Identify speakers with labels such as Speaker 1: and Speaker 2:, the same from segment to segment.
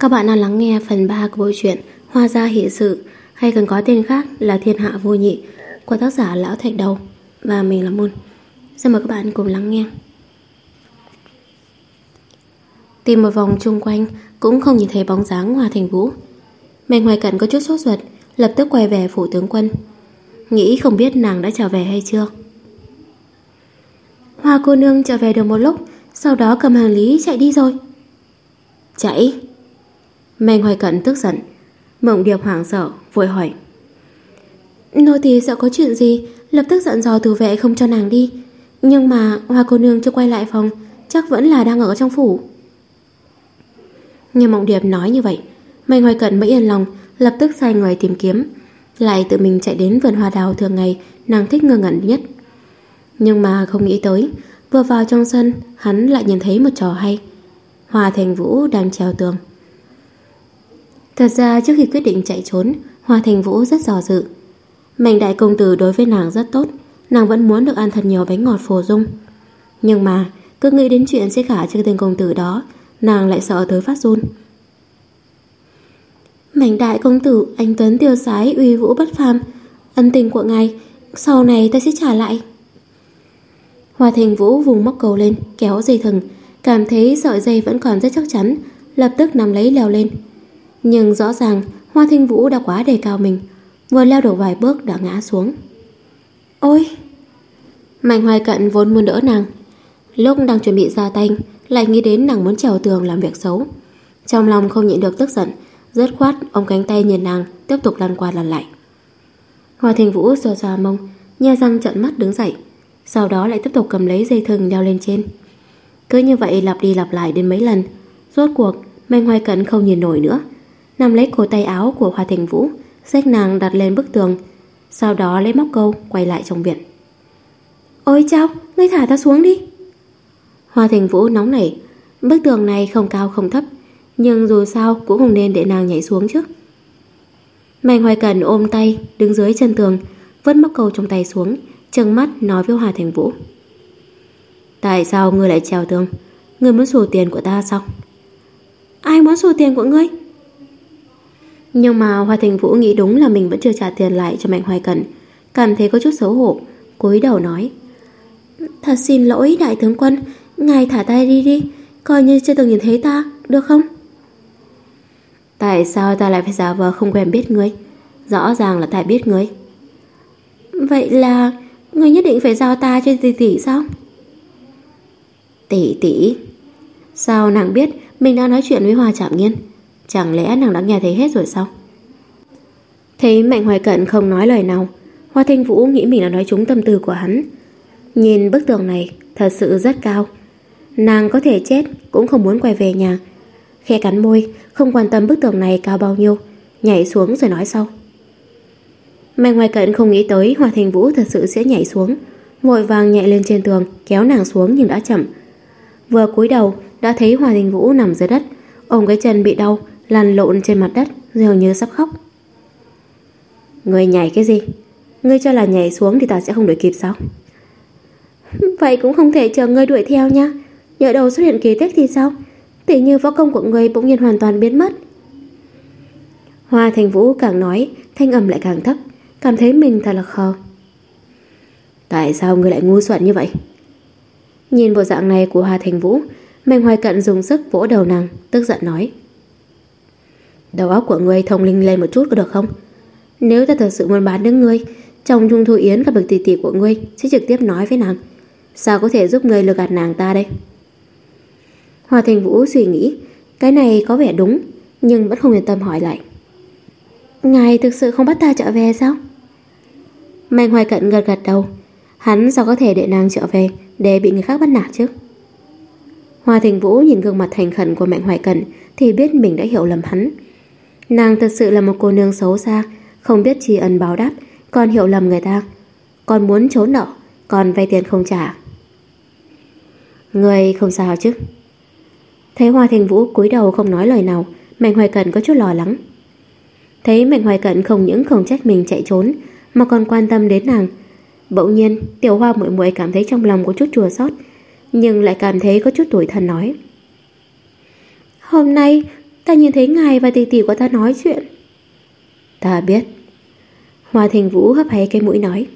Speaker 1: Các bạn đang lắng nghe phần 3 của bộ truyện Hoa gia hỷ sự hay còn có tên khác là Thiên hạ vô nhị của tác giả Lão Thạch Đầu và mình là Môn. Xin mời các bạn cùng lắng nghe. Tìm một vòng chung quanh cũng không nhìn thấy bóng dáng Hoa Thành Vũ. Mạnh Hoài Cận có chút sốt ruột, lập tức quay về phủ tướng quân. Nghĩ không biết nàng đã trở về hay chưa. Hoa cô nương trở về được một lúc, sau đó cầm hành lý chạy đi rồi. Chạy? Mạnh Hoài Cận tức giận. Mộng Điệp hoảng sợ, vội hỏi. Nô tỳ sợ có chuyện gì, lập tức dặn dò từ vệ không cho nàng đi. Nhưng mà Hoa cô nương chưa quay lại phòng, chắc vẫn là đang ở trong phủ. Nghe Mộng Điệp nói như vậy, Mạnh Hoài Cận mới yên lòng, lập tức sai người tìm kiếm, lại tự mình chạy đến vườn hoa đào thường ngày nàng thích ngơ ngẩn nhất. Nhưng mà không nghĩ tới, vừa vào trong sân, hắn lại nhìn thấy một trò hay. Hoa Thành Vũ đang treo tường. Thật ra trước khi quyết định chạy trốn, Hoa Thành Vũ rất dò dự. Mạnh đại công tử đối với nàng rất tốt, nàng vẫn muốn được ăn thật nhiều bánh ngọt phổ dung. Nhưng mà, cứ nghĩ đến chuyện sẽ gả cho tên công tử đó, nàng lại sợ tới phát run. Mạnh đại công tử, anh Tuấn tiêu sái, uy vũ bất phàm, ân tình của ngài, sau này ta sẽ trả lại. Hoa Thành Vũ vùng móc cầu lên, kéo dây thừng, cảm thấy sợi dây vẫn còn rất chắc chắn, lập tức nắm lấy leo lên. Nhưng rõ ràng, Hoa Thanh Vũ đã quá đề cao mình. Vừa leo được vài bước đã ngã xuống. Ôi! Mạnh hoài cận vốn muốn đỡ nàng. Lúc đang chuẩn bị ra tay, Lại nghĩ đến nàng muốn trèo tường làm việc xấu. Trong lòng không nhịn được tức giận Rớt khoát ôm cánh tay nhìn nàng, Tiếp tục lăn qua lăn lại. Hoa Thanh Vũ xoa xoa mông, Nhe răng trận mắt đứng dậy, Sau đó lại tiếp tục cầm lấy dây thừng leo lên trên. Cứ như vậy lặp đi lặp lại đến mấy lần, Rốt cuộc Mạnh hoài cận không nhìn nổi nữa nằm lấy cổ tay áo của Hoa Thành Vũ, xách nàng đặt lên bức tường, sau đó lấy móc câu quay lại trong viện. Ôi chao, ngươi thả ta xuống đi. Hoa Thành Vũ nóng nảy, bức tường này không cao không thấp, nhưng dù sao cũng không nên để nàng nhảy xuống chứ. Mạnh Hoài Cần ôm tay, đứng dưới chân tường, vứt móc câu trong tay xuống, trừng mắt nói với Hoa Thành Vũ. Tại sao ngươi lại trèo tường? Ngươi muốn sổ tiền của ta sao? Ai muốn sổ tiền của ngươi? Nhưng mà Hoa Thành Vũ nghĩ đúng là mình vẫn chưa trả tiền lại cho Mạnh Hoài Cần Cảm thấy có chút xấu hổ, cúi đầu nói. Thật xin lỗi, đại tướng quân, Ngài thả tay đi đi, Coi như chưa từng nhìn thấy ta, Được không? Tại sao ta lại phải giả vờ không quen biết ngươi? Rõ ràng là ta biết ngươi. Vậy là Ngươi nhất định phải giao ta cho tỷ tỷ sao? Tỷ tỷ? Sao nàng biết Mình đang nói chuyện với Hoa Trạm Nghiên? Chẳng lẽ nàng đã nghe thấy hết rồi sao? Thấy Mạnh Hoài Cận không nói lời nào, Hoa Thanh Vũ nghĩ mình đã nói trúng tâm tư của hắn. Nhìn bức tường này, Thật sự rất cao. Nàng có thể chết cũng không muốn quay về nhà. Khe cắn môi, Không quan tâm bức tường này cao bao nhiêu, Nhảy xuống rồi nói sau. Mạnh Hoài Cận không nghĩ tới Hoa Thanh Vũ thật sự sẽ nhảy xuống, Vội vàng nhảy lên trên tường, Kéo nàng xuống nhưng đã chậm. Vừa cúi đầu, đã thấy Hoa Thanh Vũ nằm dưới đất Ông cái chân bị đau lăn lộn trên mặt đất dường như sắp khóc. Người nhảy cái gì? Ngươi cho là nhảy xuống thì ta sẽ không đuổi kịp sao? Vậy cũng không thể chờ ngươi đuổi theo nha. Nhỡ đầu xuất hiện kỳ tích thì sao? Tỉ như võ công của ngươi bỗng nhiên hoàn toàn biến mất. Hoa Thành Vũ càng nói, thanh âm lại càng thấp, cảm thấy mình thật là khờ. Tại sao ngươi lại ngu xuẩn như vậy? Nhìn bộ dạng này của Hoa Thành Vũ, Mạnh Hoài Cận dùng sức vỗ đầu nàng, tức giận nói. Đầu óc của ngươi thông linh lên một chút có được không? Nếu ta thật sự muốn bán đứng ngươi, chồng Trung Thu Yến gặp được tỷ tỷ của ngươi sẽ trực tiếp nói với nàng. Sao có thể giúp ngươi lừa gạt nàng ta đây? Hòa Thành Vũ suy nghĩ, cái này có vẻ đúng, nhưng vẫn không yên tâm hỏi lại. Ngài thực sự không bắt ta trở về sao? Mạnh Hoài Cận gật gật đầu, hắn sao có thể để nàng trở về để bị người khác bắt nạt chứ? Hoa Thành Vũ nhìn gương mặt thành khẩn của Mạnh Hoài Cận thì biết mình đã hiểu lầm hắn. Nàng thật sự là một cô nương xấu xa, không biết tri ân báo đáp, còn hiểu lầm người ta. Còn muốn trốn nợ, còn vay tiền không trả. Người không sao chứ? Thấy Hoa Thành Vũ cúi đầu không nói lời nào, Mạnh Hoài Cận có chút lo lắng. Thấy Mạnh Hoài Cận không những không trách mình chạy trốn, mà còn quan tâm đến nàng. Bỗng nhiên, Tiểu Hoa muội muội cảm thấy trong lòng có chút chua xót, nhưng lại cảm thấy có chút tủi thân nói. Hôm nay ta nhìn thấy ngài và tỷ tỷ của ta nói chuyện.
Speaker 2: Ta biết. Hoa Thành Vũ hấp hay cái mũi nói.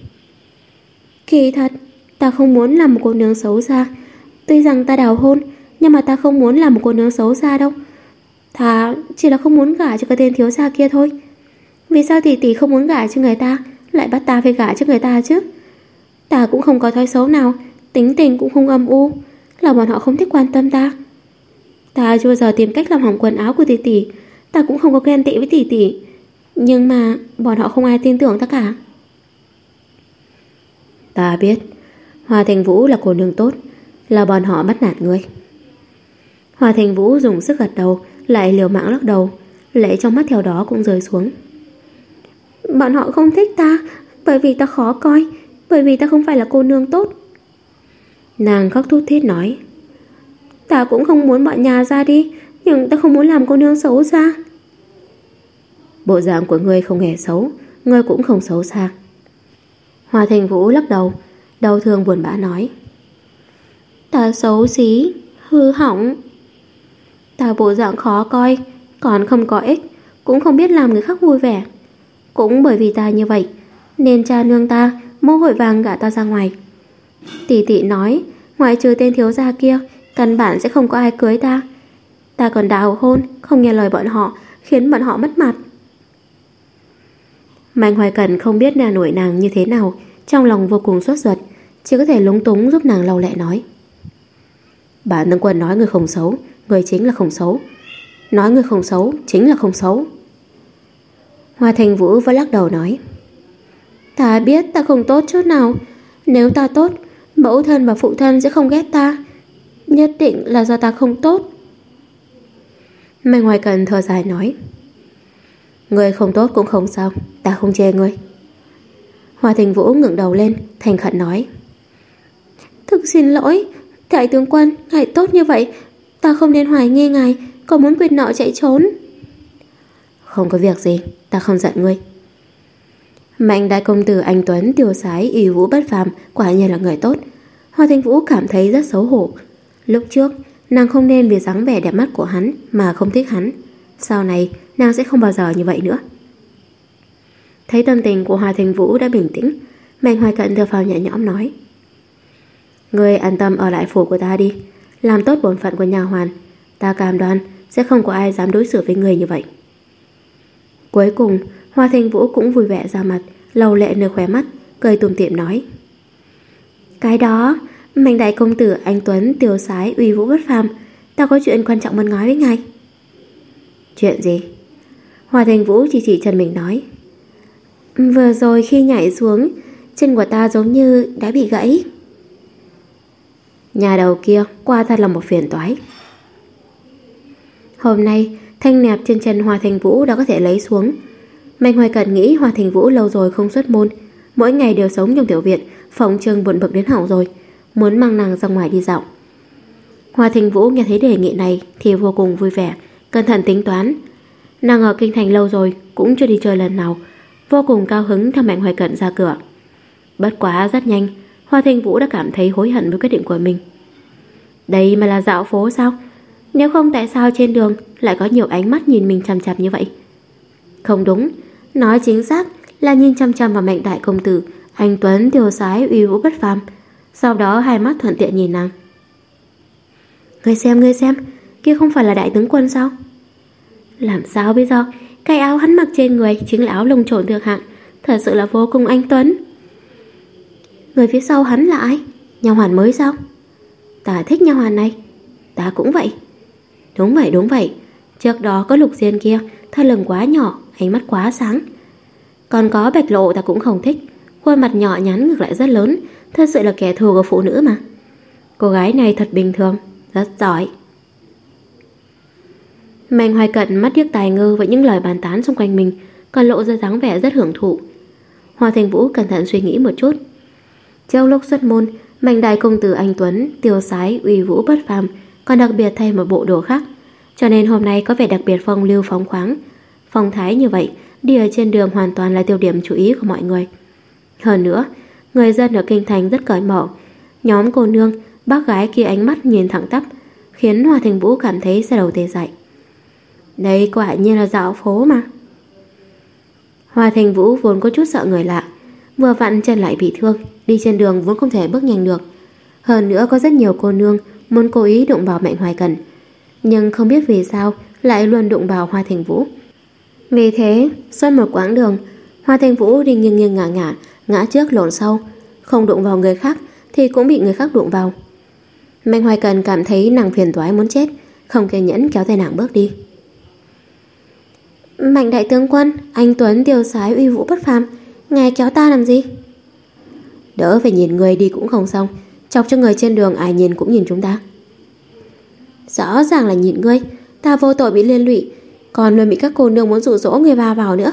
Speaker 1: Kỳ thật, ta không muốn làm một cô nương xấu xa. Tuy rằng ta đào hôn, nhưng mà ta không muốn làm một cô nương xấu xa đâu. Ta chỉ là không muốn gả cho cái tên thiếu gia kia thôi. Vì sao tỷ tỷ không muốn gả cho người ta, lại bắt ta phải gả cho người ta chứ? Ta cũng không có thói xấu nào, tính tình cũng không âm u, là bọn họ không thích quan tâm ta. Ta chưa bao giờ tìm cách làm hỏng quần áo của tỷ tỷ, ta cũng không có ghen tị với tỷ tỷ. Nhưng mà bọn họ không ai tin tưởng ta cả.
Speaker 2: Ta biết, Hoa Thành Vũ là cô nương tốt, là bọn họ bắt nạt ngươi.
Speaker 1: Hoa Thành Vũ dùng sức gật đầu, lại liều mạng lắc đầu, lệ trong mắt theo đó cũng rơi xuống. Bọn họ không thích ta, bởi vì ta khó coi, bởi vì ta không phải là cô nương tốt.
Speaker 2: Nàng khóc thút thít nói.
Speaker 1: Ta cũng không muốn bọn nhà ra đi, nhưng ta không muốn làm cô nương xấu xa.
Speaker 2: Bộ dạng của ngươi không hề xấu, ngươi cũng không xấu xa.
Speaker 1: hòa Thành Vũ lắc đầu, đau thương buồn bã nói. Ta xấu xí, hư hỏng. Ta bộ dạng khó coi, còn không có ích, cũng không biết làm người khác vui vẻ. Cũng bởi vì ta như vậy, nên cha nương ta mô hội vàng gả ta ra ngoài. Tỷ tỷ nói, ngoại trừ tên thiếu gia kia, căn bản sẽ không có ai cưới ta. Ta còn đào hôn, không nghe lời bọn họ, khiến bọn họ mất mặt.
Speaker 2: Mạnh Hoài cần không biết nà nổi nàng như thế nào, trong lòng vô cùng sốt ruột, chỉ có thể lúng túng giúp nàng lau lẹ nói. Bà Nâng Quân nói người không xấu, người chính là không xấu. Nói người không xấu, chính là không xấu.
Speaker 1: Hoa Thành Vũ vẫn lắc đầu nói. Ta biết ta không tốt chút nào. Nếu ta tốt, mẫu thân và phụ thân sẽ không ghét ta. Nhất định là do ta không tốt.
Speaker 2: mày ngoài cần thở dài nói. Người không tốt cũng không sao, ta không chê ngươi.
Speaker 1: Hoa Thành Vũ ngẩng đầu lên, thành khẩn nói. Thực xin lỗi, đại tướng quân, ngài tốt như vậy, ta không nên hoài nghi ngài, còn muốn quyệt nọ chạy trốn.
Speaker 2: Không có việc gì, ta không giận ngươi. Mạnh đại công tử anh Tuấn tiêu sái y vũ bất phàm quả nhiên là người tốt. Hoa Thanh Vũ cảm thấy rất xấu hổ. Lúc trước, nàng không nên vì dáng vẻ đẹp mắt của hắn mà không thích hắn. Sau này, nàng sẽ không bao giờ như vậy nữa. Thấy tâm tình của Hoa Thanh Vũ đã bình tĩnh, Mạnh Hoài Cận thở phào nhẹ nhõm nói. Ngươi an tâm ở lại phủ của ta đi, làm tốt bổn phận của nhà hoàn. Ta cam đoan sẽ không có ai dám đối xử với người như vậy. Cuối cùng, Hoa Thanh Vũ cũng vui vẻ ra mặt, lầu lệ nơi khóe mắt, cười tùm tiệm nói.
Speaker 1: Cái đó, mạnh đại công tử anh Tuấn tiêu sái uy vũ bất phàm, ta có chuyện quan trọng muốn nói với ngài.
Speaker 2: Chuyện gì? Hoa Thanh Vũ chỉ chỉ chân mình nói.
Speaker 1: Vừa rồi khi nhảy xuống, chân của ta giống như đã bị gãy.
Speaker 2: Nhà đầu kia qua thật là một phiền toái.
Speaker 1: Hôm nay, thanh nẹp trên chân Hoa Thanh Vũ đã có thể lấy xuống. Mạnh Hoài Cận nghĩ Hoa Thanh Vũ lâu rồi không xuất môn, mỗi ngày đều sống trong tiểu viện, phòng trưng buồn bực đến hỏng rồi, muốn mang nàng ra ngoài đi dạo. Hoa Thanh Vũ nghe thấy đề nghị này thì vô cùng vui vẻ, cẩn thận tính toán. Nàng ở kinh thành lâu rồi, cũng chưa đi chơi lần nào, vô cùng cao hứng theo Mạnh Hoài Cận ra cửa. Bất quá rất nhanh, Hoa Thanh Vũ đã cảm thấy hối hận với quyết định của mình. Đây mà là dạo phố sao? Nếu không tại sao trên đường lại có nhiều ánh mắt nhìn mình chằm chằm như vậy? Không đúng, nói chính xác là nhìn chằm chằm vào mạnh đại công tử, anh Tuấn tiêu sái uy vũ bất phàm. Sau đó hai mắt thuận tiện nhìn nàng. Ngươi xem, ngươi xem, kia không phải là đại tướng quân sao? Làm sao bây giờ? Cái áo hắn mặc trên người chính là áo lông trộn thượng hạng, thật sự là vô cùng anh Tuấn. Người phía sau hắn là ai? Nhà hoàn mới sao? Ta thích nhà hoàn này. Ta cũng vậy. Đúng vậy, đúng vậy. Trước đó có lục diên kia, thân lừng quá nhỏ, ánh mắt quá sáng. Còn có bạch lộ ta cũng không thích. Khuôn mặt nhỏ nhắn ngược lại rất lớn, thật sự là kẻ thù của phụ nữ mà. Cô gái này thật bình thường, rất giỏi. Mạnh hoài cận mắt điếc tài ngơ với những lời bàn tán xung quanh mình, còn lộ ra dáng vẻ rất hưởng thụ. Hoa Thành Vũ cẩn thận suy nghĩ một chút. Trong lúc xuất môn, Mạnh đại công tử anh Tuấn, tiêu sái, uy vũ bất phàm, còn đặc biệt thay một bộ đồ khác. Cho nên hôm nay có vẻ đặc biệt phong lưu phóng khoáng. Phong thái như vậy, đi ở trên đường hoàn toàn là tiêu điểm chú ý của mọi người. Hơn nữa, người dân ở kinh thành rất cởi mở. Nhóm cô nương, bác gái kia ánh mắt nhìn thẳng tắp, khiến Hoa Thành Vũ cảm thấy xe đầu tê dại. Đây quả nhiên là dạo phố mà. Hoa Thành Vũ vốn có chút sợ người lạ, vừa vặn chân lại bị thương, đi trên đường vốn không thể bước nhanh được. Hơn nữa có rất nhiều cô nương muốn cố ý đụng vào Mạnh Hoài Cần, nhưng không biết vì sao lại luôn đụng vào Hoa Thành Vũ. Vì thế, suốt một quãng đường, Hoa Thành Vũ đi nghiêng nghiêng ngả ngả, ngã trước lộn sau, không đụng vào người khác thì cũng bị người khác đụng vào. Mạnh Hoài Cần cảm thấy nàng phiền toái muốn chết, không kiên nhẫn kéo tay nàng bước đi. Mạnh đại tướng quân, anh Tuấn tiêu sái uy vũ bất phàm, ngài kéo ta làm gì? Đỡ phải nhìn người đi cũng không xong, chọc cho người trên đường ai nhìn cũng nhìn chúng ta. Rõ ràng là nhìn ngươi, ta vô tội bị liên lụy, còn luôn bị các cô nương muốn dụ dỗ người va vào nữa.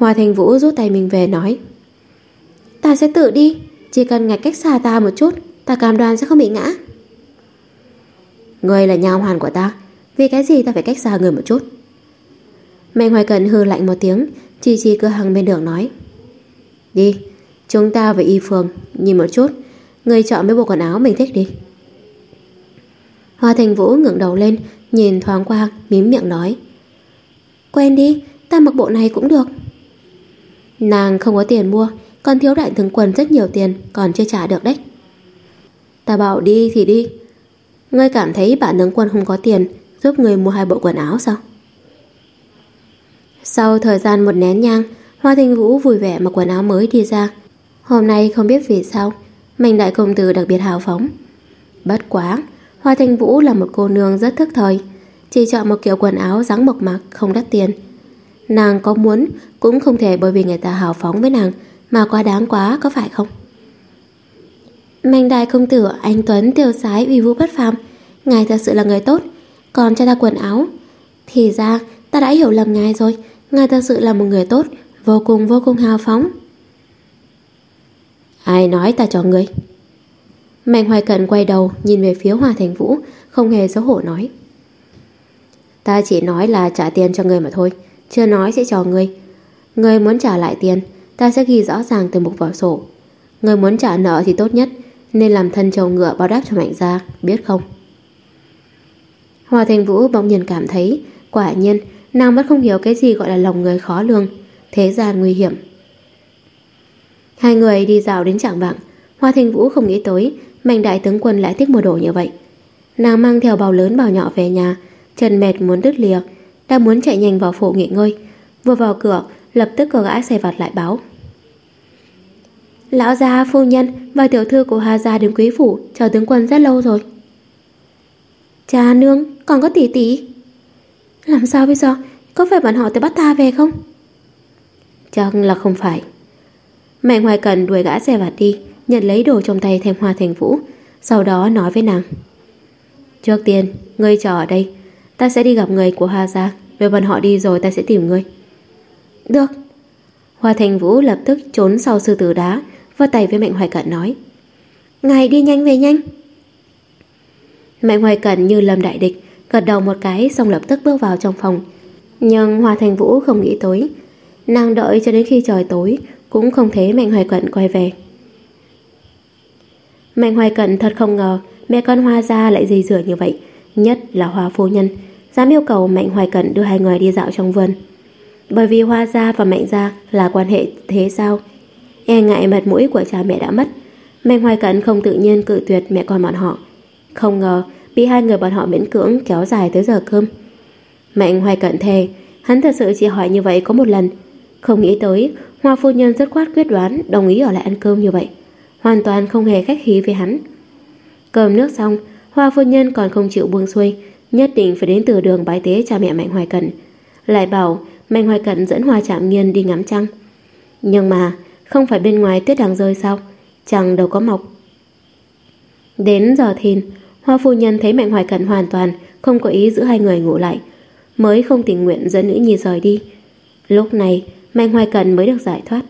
Speaker 1: Hoa Thành Vũ rút tay mình về nói, Ta sẽ tự đi, Chỉ cần ngạch cách xa ta một chút, Ta cam đoan sẽ không bị ngã. Ngươi là nhau hoàn của ta, Vì cái gì ta phải cách xa người một chút? Mạnh Hoài Cận hư lạnh một tiếng Chi chi cửa hàng bên đường nói, Đi, Chúng ta về y phường, Nhìn một chút, Người chọn mấy bộ quần áo mình thích đi. Hoa Thành Vũ ngẩng đầu lên, Nhìn thoáng qua, mím miệng nói Quen đi, Ta mặc bộ này cũng được. Nàng không có tiền mua, Còn thiếu đại tướng quân rất nhiều tiền, Còn chưa trả được đấy. Ta bảo đi thì đi. Ngươi cảm thấy bạn tướng quân không có tiền, Giúp người mua hai bộ quần áo sao? Sau thời gian một nén nhang, Hoa Thanh Vũ vui vẻ mặc quần áo mới đi ra. Hôm nay không biết vì sao, Mình đại công tử đặc biệt hào phóng. Bất quá, Hoa Thanh Vũ là một cô nương rất thức thời, Chỉ chọn một kiểu quần áo dáng mộc mạc, Không đắt tiền. Nàng có muốn cũng không thể bởi vì người ta hào phóng với nàng, mà quá đáng quá, có phải không? Mạnh đại công tử, anh Tuấn tiêu sái uy vũ bất phàm. Ngài thật sự là người tốt, Còn cho ta quần áo. Thì ra, ta đã hiểu lầm ngài rồi. Ngài thật sự là một người tốt, Vô cùng vô cùng hào phóng. Ai nói ta cho ngươi? Mạnh hoài cận quay đầu, Nhìn về phía Hòa Thành Vũ, Không hề xấu hổ nói. Ta chỉ nói là trả tiền cho ngươi mà thôi chưa nói sẽ cho ngươi. Ngươi muốn trả lại tiền, Ta sẽ ghi rõ ràng từ mục vào sổ. Ngươi muốn trả nợ thì tốt nhất, Nên làm thân trầu ngựa báo đáp cho mạnh gia, Biết không? Hòa Thành Vũ bỗng nhiên cảm thấy, Quả nhiên, nàng vẫn không hiểu cái gì gọi là lòng người khó lường, Thế gian nguy hiểm. Hai người đi dạo đến trạng vạng, Hoa Thành Vũ không nghĩ tới, Mạnh đại tướng quân lại thích mua đồ như vậy. Nàng mang theo bao lớn bao nhỏ về nhà Trần mệt muốn đứt lìa đang muốn chạy nhanh vào phủ nghỉ ngơi Vừa vào cửa Lập tức có gã xe vặt lại báo Lão gia, phu nhân và tiểu thư của Hà Gia đến quý phủ chờ tướng quân rất lâu rồi. Cha nương, còn có tỷ tỷ. Làm sao bây giờ? Có phải bọn họ tới bắt ta về không? Chắc là không phải. Mẹ ngoài Cần đuổi gã xe vặt đi, nhận lấy đồ trong tay thêm hoa thành vũ, sau đó nói với nàng. Trước tiên, ngươi chờ ở đây, ta sẽ đi gặp người của Hà Gia. Về bọn họ đi rồi ta sẽ tìm người. Được. Hoa Thành Vũ lập tức trốn sau sư tử đá Và tay với Mạnh Hoài Cận nói. Ngài đi nhanh về nhanh. Mạnh Hoài Cận như lầm đại địch, Gật đầu một cái xong lập tức bước vào trong phòng. Nhưng Hoa Thành Vũ không nghĩ tới. Nàng đợi cho đến khi trời tối, Cũng không thấy Mạnh Hoài Cận quay về. Mạnh Hoài Cận thật không ngờ Mẹ con Hoa gia lại dây dừa như vậy, Nhất là Hoa Phu Nhân dám yêu cầu Mạnh Hoài Cận đưa hai người đi dạo trong vườn. Bởi vì Hoa Gia và Mạnh Gia là quan hệ thế sao? E ngại mặt mũi của cha mẹ đã mất, Mạnh Hoài Cận không tự nhiên cự tuyệt mẹ con bọn họ. Không ngờ bị hai người bọn họ miễn cưỡng kéo dài tới giờ cơm. Mạnh Hoài Cận thề, hắn thật sự chỉ hỏi như vậy có một lần. Không nghĩ tới, Hoa Phu Nhân rất khoát quyết đoán đồng ý ở lại ăn cơm như vậy. Hoàn toàn không hề khách khí với hắn. Cơm nước xong, Hoa Phu Nhân còn không chịu buông xuôi, nhất định phải đến từ đường bái tế cha mẹ Mạnh Hoài Cận. Lại bảo Mạnh Hoài Cận dẫn Hoa Trạm Nghiên đi ngắm trăng. Nhưng mà không phải bên ngoài tuyết đang rơi sao? Trăng đâu có mọc. Đến giờ thìn, Hoa phu nhân thấy Mạnh Hoài Cận hoàn toàn không có ý giữ hai người ngủ lại, mới không tình nguyện dẫn nữ nhi rời đi. Lúc này, Mạnh Hoài Cận mới được giải thoát.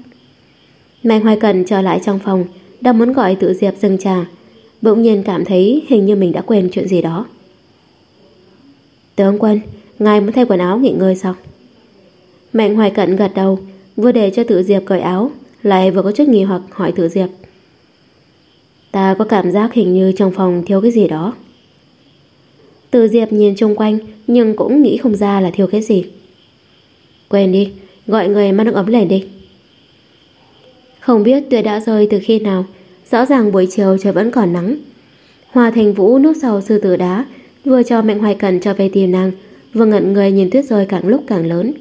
Speaker 1: Mạnh Hoài Cận trở lại trong phòng, đang muốn gọi tự Diệp dâng trà, bỗng nhiên cảm thấy hình như mình đã quên chuyện gì đó. Tướng quân, ngài muốn thay quần áo nghỉ ngơi sao? Mạnh Hoài Cận gật đầu, vừa để cho Tử Diệp cởi áo, lại vừa có chút nghi hoặc hỏi Tử Diệp. Ta có cảm giác hình như trong phòng thiếu cái gì đó. Từ Diệp nhìn chung quanh nhưng cũng nghĩ không ra là thiếu cái gì. Quên đi, gọi người mang nước ấm lên đi. Không biết tuyết đã rơi từ khi nào, rõ ràng buổi chiều trời vẫn còn nắng. Hoa Thành Vũ núp sau sư tử đá, vừa cho Mạnh Hoài Cần cho về tìm nàng, vừa ngẩn người nhìn tuyết rơi càng lúc càng lớn.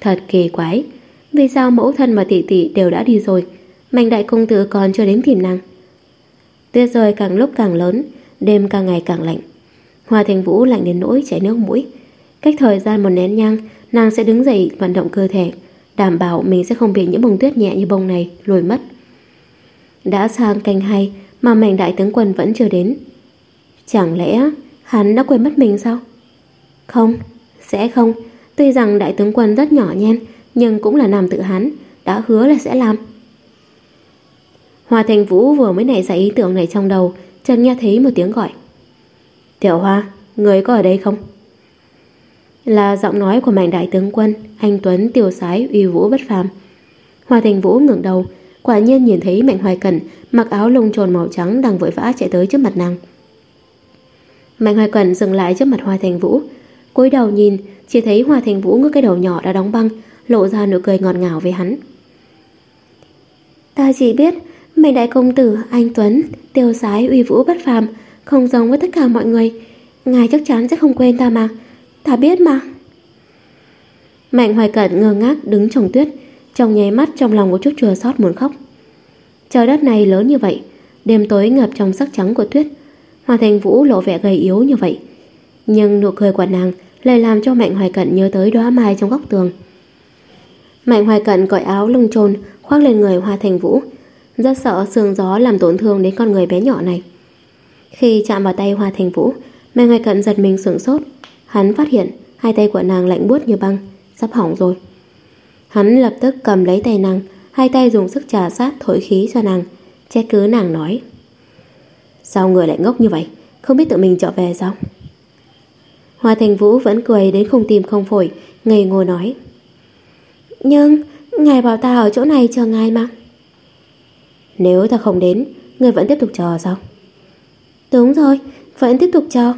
Speaker 1: Thật kỳ quái, vì sao mẫu thân và tỷ tỷ đều đã đi rồi, Mạnh đại công tử còn chưa đến tìm nàng. Tuyết rơi càng lúc càng lớn, đêm càng ngày càng lạnh. Hoa Thành Vũ lạnh đến nỗi chảy nước mũi. Cách thời gian một nén nhang, nàng sẽ đứng dậy vận động cơ thể, đảm bảo mình sẽ không bị những bông tuyết nhẹ như bông này lùi mất. Đã sang canh hay mà mạnh đại tướng quân vẫn chưa đến. Chẳng lẽ hắn đã quên mất mình sao? Không, sẽ không. Tuy rằng đại tướng quân rất nhỏ nhen, nhưng cũng là nam tự hắn, đã hứa là sẽ làm. Hoa Thành Vũ vừa mới nảy ra ý tưởng này trong đầu, chợt nghe thấy một tiếng gọi. Tiểu Hoa, người có ở đây không? Là giọng nói của mạnh đại tướng quân, anh Tuấn tiểu sái uy vũ bất phàm. Hoa Thành Vũ ngẩng đầu, quả nhiên nhìn thấy Mạnh Hoài Cẩn mặc áo lông trồn màu trắng đang vội vã chạy tới trước mặt nàng. Mạnh Hoài Cẩn dừng lại trước mặt Hoa Thành Vũ, cúi đầu nhìn, chỉ thấy Hoa Thành Vũ ngước cái đầu nhỏ đã đóng băng, lộ ra nụ cười ngọt ngào với hắn. Ta chỉ biết Mạnh đại công tử, anh Tuấn, tiêu sái uy vũ bất phàm, không giống với tất cả mọi người. Ngài chắc chắn sẽ không quên ta mà. Ta biết mà. Mạnh hoài Cẩn ngơ ngác đứng trong tuyết, trong nháy mắt trong lòng có chút chua xót muốn khóc. Trời đất này lớn như vậy, đêm tối ngập trong sắc trắng của tuyết. Hoa Thành Vũ lộ vẻ gầy yếu như vậy. Nhưng nụ cười của nàng lại làm cho Mạnh Hoài Cận nhớ tới đóa mai trong góc tường. Mạnh Hoài Cận cởi áo lông trồn khoác lên người Hoa Thành Vũ, rất sợ sương gió làm tổn thương đến con người bé nhỏ này. Khi chạm vào tay Hoa Thành Vũ, Mạnh Hoài Cận giật mình sửng sốt. Hắn phát hiện hai tay của nàng lạnh buốt như băng, sắp hỏng rồi. Hắn lập tức cầm lấy tay nàng, hai tay dùng sức trà sát thổi khí cho nàng, che cứ nàng nói. Sao người lại ngốc như vậy, không biết tự mình trở về sao? Hoa Thành Vũ vẫn cười đến không tìm không phổi, ngây ngô nói. Nhưng, ngài bảo ta ở chỗ này chờ ngài mà. Nếu ta không đến Người vẫn tiếp tục chờ sao Đúng rồi Vẫn tiếp tục chờ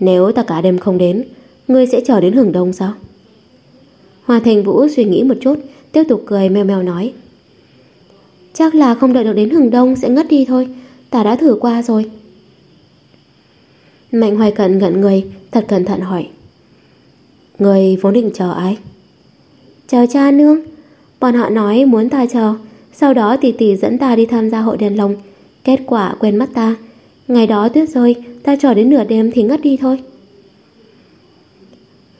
Speaker 1: Nếu ta cả đêm không đến Ngươi sẽ chờ đến hưởng đông sao Hoa Thành Vũ suy nghĩ một chút Tiếp tục cười meo meo nói Chắc là không đợi được đến hưởng đông Sẽ ngất đi thôi Ta đã thử qua rồi. Mạnh hoài cận ngẩn người, Thật cẩn thận hỏi. Người vốn định chờ ai? Chờ cha nương. Bọn họ nói muốn ta chờ. Sau đó tỷ tỷ dẫn ta đi tham gia hội đèn lồng. Kết quả quên mất ta. Ngày đó tuyết rơi, Ta chờ đến nửa đêm thì ngất đi thôi.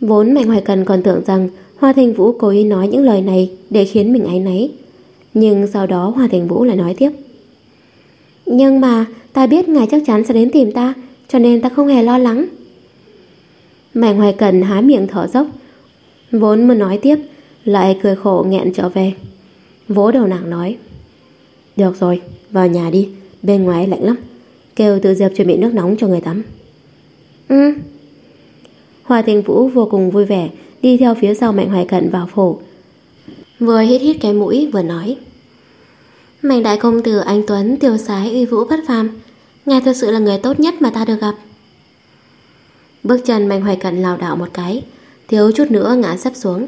Speaker 1: Vốn Mạnh Hoài Cần còn tưởng rằng Hoa Thành Vũ cố ý nói những lời này Để khiến mình áy náy. Nhưng sau đó Hoa Thành Vũ lại nói tiếp. Nhưng mà Ta biết ngài chắc chắn sẽ đến tìm ta Cho nên ta không hề lo lắng. Mạnh Hoài Cần há miệng thở dốc Vốn muốn nói tiếp Lại cười khổ nghẹn trở về. Vỗ đầu nàng nói Được rồi, vào nhà đi Bên ngoài lạnh lắm Kêu tự Diệp chuẩn bị nước nóng cho người tắm. Ừ. Hoa Tình Vũ vô cùng vui vẻ Đi theo phía sau Mạnh Hoài Cận vào phủ. Vừa hít hít cái mũi vừa nói Mạnh đại công tử anh Tuấn, Tiêu sái, uy vũ bất phàm. Ngài thật sự là người tốt nhất mà ta được gặp. Bước chân Mạnh Hoài Cận lảo đảo một cái, Thiếu chút nữa ngã sắp xuống.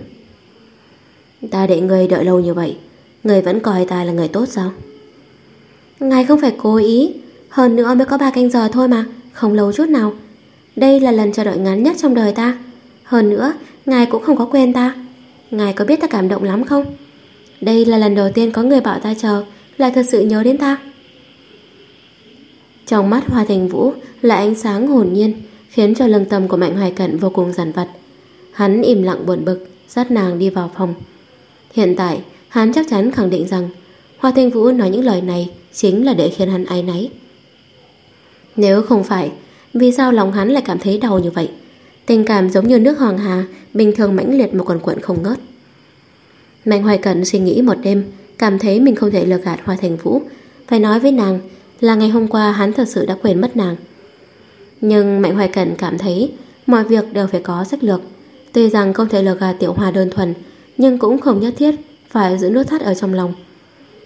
Speaker 1: Ta để người đợi lâu như vậy, Người vẫn coi ta là người tốt sao? Ngài không phải cố ý, Hơn nữa mới có ba canh giờ thôi mà, Không lâu chút nào. Đây là lần chờ đợi ngắn nhất trong đời ta. Hơn nữa, Ngài cũng không có quên ta. Ngài có biết ta cảm động lắm không? Đây là lần đầu tiên có người bảo ta chờ lại thật sự nhớ đến ta Trong mắt Hoa Thành Vũ Là ánh sáng hồn nhiên Khiến cho lương tâm của Mạnh Hoài Cận vô cùng giản vật Hắn im lặng buồn bực Dắt nàng đi vào phòng Hiện tại Hắn chắc chắn khẳng định rằng Hoa Thanh Vũ nói những lời này chính là để khiến hắn áy náy. Nếu không phải, vì sao lòng hắn lại cảm thấy đau như vậy? Tình cảm giống như nước hoàng hà, bình thường mãnh liệt mà quần quận không ngớt. Mạnh Hoài Cẩn suy nghĩ một đêm, cảm thấy mình không thể lừa gạt Hoa Thành Vũ, phải nói với nàng là ngày hôm qua hắn thật sự đã quên mất nàng. Nhưng Mạnh Hoài Cẩn cảm thấy mọi việc đều phải có sách lược. Tuy rằng không thể lừa gạt Tiểu Hoa đơn thuần, nhưng cũng không nhất thiết phải giữ nước thắt ở trong lòng.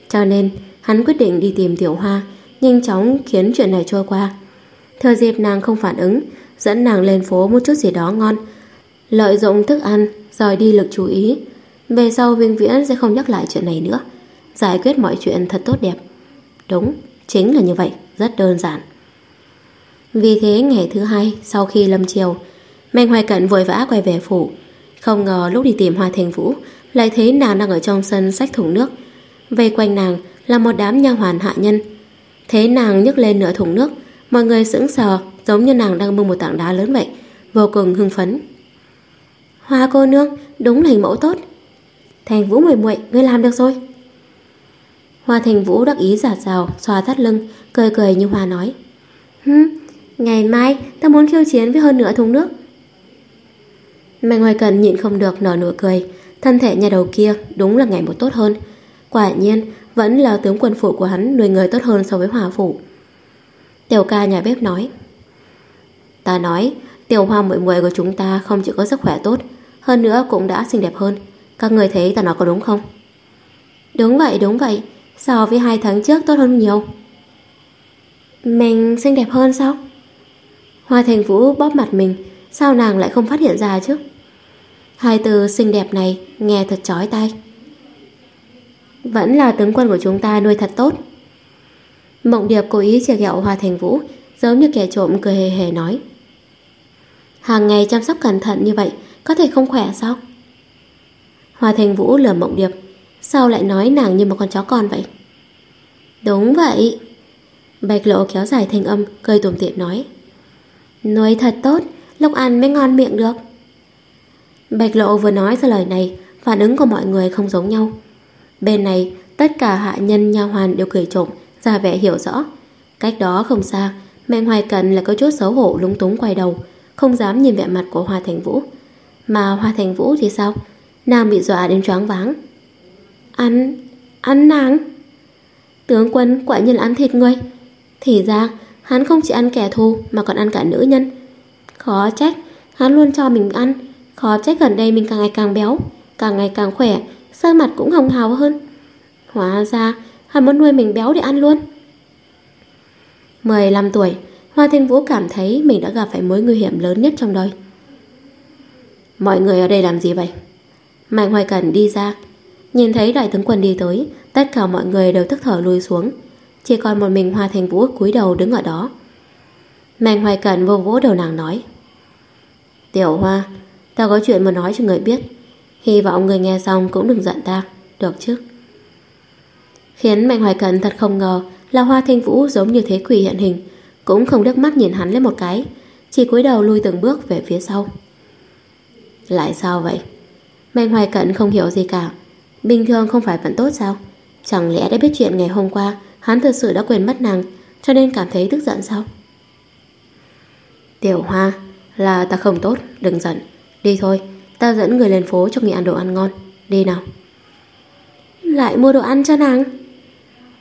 Speaker 1: Cho nên, hắn quyết định đi tìm Tiểu Hoa, nhanh chóng khiến chuyện này trôi qua. thờ dịp nàng không phản ứng, dẫn nàng lên phố mua chút gì đó ngon. Lợi dụng thức ăn, rồi đi lực chú ý. Về sau Vinh Viễn sẽ không nhắc lại chuyện này nữa. Giải quyết mọi chuyện thật tốt đẹp. Đúng, chính là như vậy, rất đơn giản. Vì thế ngày thứ hai sau khi lâm chiều, Mạnh Hoài Cận vội vã quay về phủ. Không ngờ lúc đi tìm Hoa Thành Vũ lại thấy nàng đang ở trong sân sách thùng nước. Vây quanh nàng là một đám nha hoàn hạ nhân. Thế nàng nhấc lên nửa thùng nước, mọi người sững sờ giống như nàng đang bưng một tảng đá lớn vậy, vô cùng hưng phấn. Hoa cô nương, đúng là hình mẫu tốt. Thành Vũ muội muội, ngươi làm được rồi. Hoa Thành Vũ đắc ý giả rào, xoa thắt lưng, cười cười như Hoa nói. Hừm, ngày mai ta muốn khiêu chiến với hơn nửa thùng nước. Mạnh Hoài Cần nhịn không được nở nụ cười, thân thể nhà đầu kia đúng là ngày một tốt hơn. Quả nhiên, vẫn là tướng quân phủ của hắn nuôi người tốt hơn so với hòa phủ. Tiểu ca nhà bếp nói. Ta nói, tiểu hoa muội muội của chúng ta không chỉ có sức khỏe tốt, hơn nữa cũng đã xinh đẹp hơn. Các người thấy ta nói có đúng không? Đúng vậy, đúng vậy. So với hai tháng trước tốt hơn nhiều. Mình xinh đẹp hơn sao? Hoa Thành Vũ bóp mặt mình, sao nàng lại không phát hiện ra chứ? Hai từ xinh đẹp này nghe thật chói tai. Vẫn là tướng quân của chúng ta nuôi thật tốt. Mộng Điệp cố ý chia ghẹo Hoa Thành Vũ, giống như kẻ trộm cười hề hề nói. Hàng ngày chăm sóc cẩn thận như vậy, có thể không khỏe sao? Hoa Thành Vũ lừa Mộng Điệp, sao lại nói nàng như một con chó con vậy? Đúng vậy. Bạch Lộ kéo dài thanh âm, cười tủm tiện nói. Nuôi thật tốt, lúc ăn mới ngon miệng được. Bạch Lộ vừa nói ra lời này, phản ứng của mọi người không giống nhau. Bên này, tất cả hạ nhân nha hoàn đều cười trộm, ra vẻ hiểu rõ. Cách đó không xa, Mạnh Hoài Cần là có chút xấu hổ lúng túng quay đầu, không dám nhìn vẻ mặt của Hoa Thành Vũ. Mà Hoa Thành Vũ thì sao? Nàng bị dọa đến choáng váng. Ăn, ăn nàng. Tướng quân quả nhiên ăn thịt người. Thì ra, hắn không chỉ ăn kẻ thù mà còn ăn cả nữ nhân. Khó trách, hắn luôn cho mình ăn. Khó trách gần đây mình càng ngày càng béo, càng ngày càng khỏe, da mặt cũng hồng hào hơn. Hóa ra, hắn muốn nuôi mình béo để ăn luôn. 15 tuổi, Hoa Thanh Vũ cảm thấy mình đã gặp phải mối nguy hiểm lớn nhất trong đời. Mọi người ở đây làm gì vậy? Mạnh Hoài cần đi ra, nhìn thấy đại tướng quân đi tới, tất cả mọi người đều tức thở lùi xuống. Chỉ còn một mình Hoa Thanh Vũ cúi đầu đứng ở đó. Mạnh Hoài Cẩn vô vỗ đầu nàng nói. Tiểu Hoa, ta có chuyện muốn nói cho người biết. Hy vọng người nghe xong cũng đừng giận ta, được chứ? Khiến Mạnh Hoài Cẩn thật không ngờ là Hoa Thanh Vũ giống như thế quỷ hiện hình, cũng không đứt mắt nhìn hắn lên một cái, chỉ cúi đầu lui từng bước về phía sau. Lại sao vậy? Mạnh Hoài Cận không hiểu gì cả. Bình thường không phải vẫn tốt sao? Chẳng lẽ đã biết chuyện ngày hôm qua hắn thật sự đã quên mất nàng cho nên cảm thấy tức giận sao? Tiểu Hoa, là ta không tốt, đừng giận. Đi thôi, ta dẫn người lên phố cho người ăn đồ ăn ngon. Đi nào. Lại mua đồ ăn cho nàng.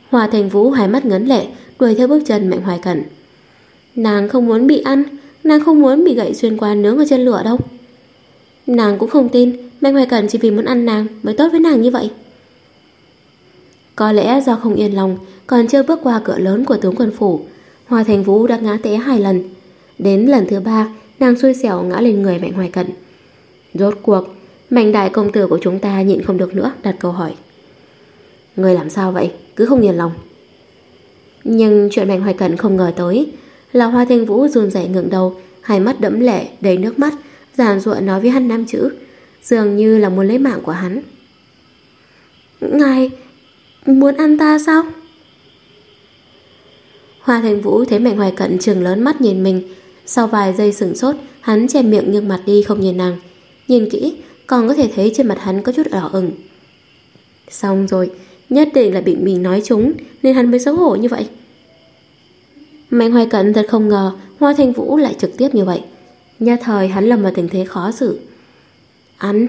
Speaker 1: Hòa Thành Vũ hai mắt ngấn lệ, đuổi theo bước chân Mạnh Hoài Cẩn. Nàng không muốn bị ăn, nàng không muốn bị gậy xuyên qua nướng ở trên lửa đâu. Nàng cũng không tin mẹ Hoài Cẩn chỉ vì muốn ăn nàng mới tốt với nàng như vậy. Có lẽ do không yên lòng, còn chưa bước qua cửa lớn của tướng quân phủ, Hoa Thành Vũ đã ngã té hai lần. Đến lần thứ ba, nàng xui xẻo ngã lên người Mạnh Hoài Cận. Rốt cuộc, Mạnh đại công tử của chúng ta nhịn không được nữa đặt câu hỏi. Người làm sao vậy? Cứ không yên lòng. Nhưng chuyện Mạnh Hoài Cận không ngờ tới là Hoa Thanh Vũ run rẩy ngượng đầu, hai mắt đẫm lệ, đầy nước mắt, giàn ruộng nói với hắn năm chữ, dường như là muốn lấy mạng của hắn. Ngài muốn ăn ta sao? Hoa Thành Vũ thấy Mạnh Hoài Cận trường lớn mắt nhìn mình, sau vài giây sửng sốt, hắn che miệng nghiêng mặt đi không nhìn nàng. Nhìn kỹ, còn có thể thấy trên mặt hắn có chút đỏ ửng. Xong rồi, nhất định là bị mình nói chúng, nên hắn mới xấu hổ như vậy. Mạnh Hoài Cận thật không ngờ Hoa Thanh Vũ lại trực tiếp như vậy. Nhà thời hắn lầm vào tình thế khó xử. Ăn,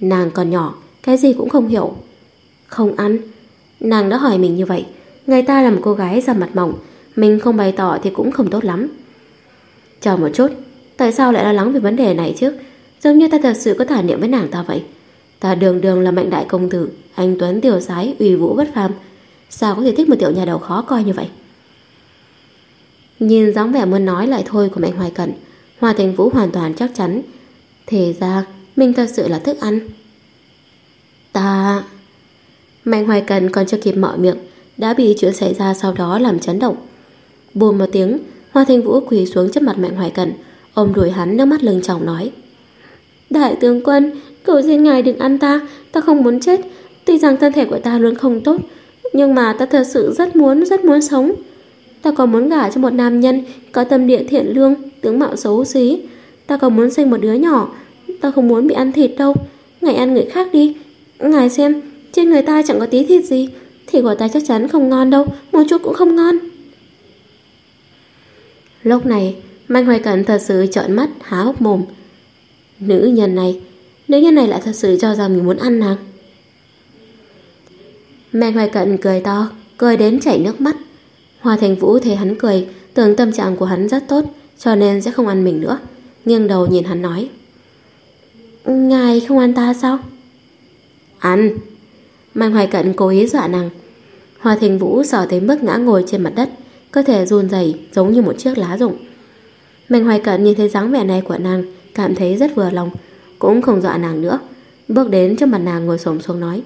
Speaker 1: nàng còn nhỏ, cái gì cũng không hiểu. Không ăn, nàng đã hỏi mình như vậy. Người ta là một cô gái ra mặt mỏng, mình không bày tỏ thì cũng không tốt lắm. Chờ một chút, tại sao lại lo lắng về vấn đề này chứ? Giống như ta thật sự có thả niệm với nàng ta vậy. Ta đường đường là mạnh đại công tử, anh Tuấn tiểu sái, ủy vũ bất phàm. Sao có thể thích một tiểu nhà đầu khó coi như vậy?
Speaker 2: Nhìn dáng vẻ muốn nói lại thôi của Mạnh Hoài Cận, Hoa Thành Vũ hoàn toàn chắc chắn. Thế ra, mình thật sự là thức ăn. Ta... Mạnh Hoài cần còn chưa kịp mở miệng, đã bị chuyện xảy ra sau đó làm chấn động. Bùm một tiếng, Hoa thanh Vũ quỳ xuống trước mặt Mạnh Hoài cần, ôm đuổi hắn nước mắt lưng tròng nói. Đại tướng quân, cầu xin ngài đừng ăn ta, ta không muốn chết. Tuy rằng thân thể của ta luôn không tốt, nhưng mà ta thật sự rất muốn, rất muốn sống. Ta còn muốn gả cho một nam nhân có tâm địa thiện lương, tướng mạo xấu xí. Ta còn muốn sinh một đứa nhỏ. Ta không muốn bị ăn thịt đâu. Ngài ăn người khác đi. Ngài xem, trên người ta chẳng có tí thịt gì. Thịt của ta chắc chắn không ngon đâu, một chút cũng không ngon. Lúc này, Mạnh Hoài Cẩn thật sự trợn mắt, há hốc mồm. Nữ nhân này, nữ nhân này lại thật sự cho rằng mình muốn ăn nàng. Mạnh Hoài Cận cười to, cười đến chảy nước mắt. Hoa Thành Vũ thấy hắn cười, tưởng tâm trạng của hắn rất tốt, cho nên sẽ không ăn mình nữa. Nghiêng đầu nhìn hắn nói. Ngài không ăn ta sao? Ăn. Mạnh Hoài Cận cố ý dọa nàng. Hoa Thành Vũ sợ tới mức ngã ngồi trên mặt đất, cơ thể run rẩy giống như một chiếc lá rụng. Mạnh Hoài Cận nhìn thấy dáng vẻ này của nàng, cảm thấy rất vừa lòng, cũng không dọa nàng nữa. Bước đến trước mặt nàng ngồi xổm xuống nói.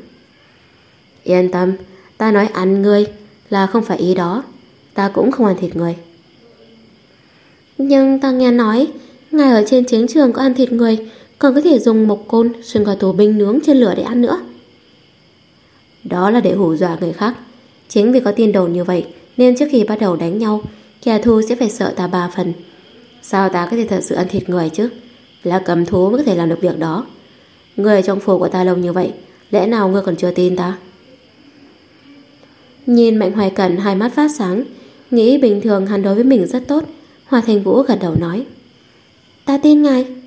Speaker 2: Yên tâm, ta nói ăn ngươi là không phải ý đó. Ta cũng không ăn thịt người. Nhưng ta nghe nói, ngài ở trên chiến trường có ăn thịt người, còn có thể dùng mộc côn xuyên qua tù binh nướng trên lửa để ăn nữa. Đó là để hù dọa người khác. Chính vì có tin đồn như vậy, nên trước khi bắt đầu đánh nhau, kẻ thù sẽ phải sợ ta ba phần. Sao ta có thể thật sự ăn thịt người chứ? Là cầm thú mới có thể làm được việc đó. Người ở trong phủ của ta lâu như vậy, lẽ nào ngươi còn chưa tin ta? Nhìn Mạnh Hoài Cẩn hai mắt phát sáng, nghĩ bình thường hắn đối với mình rất tốt. Hòa Thành Vũ gật đầu nói. Ta tin ngài.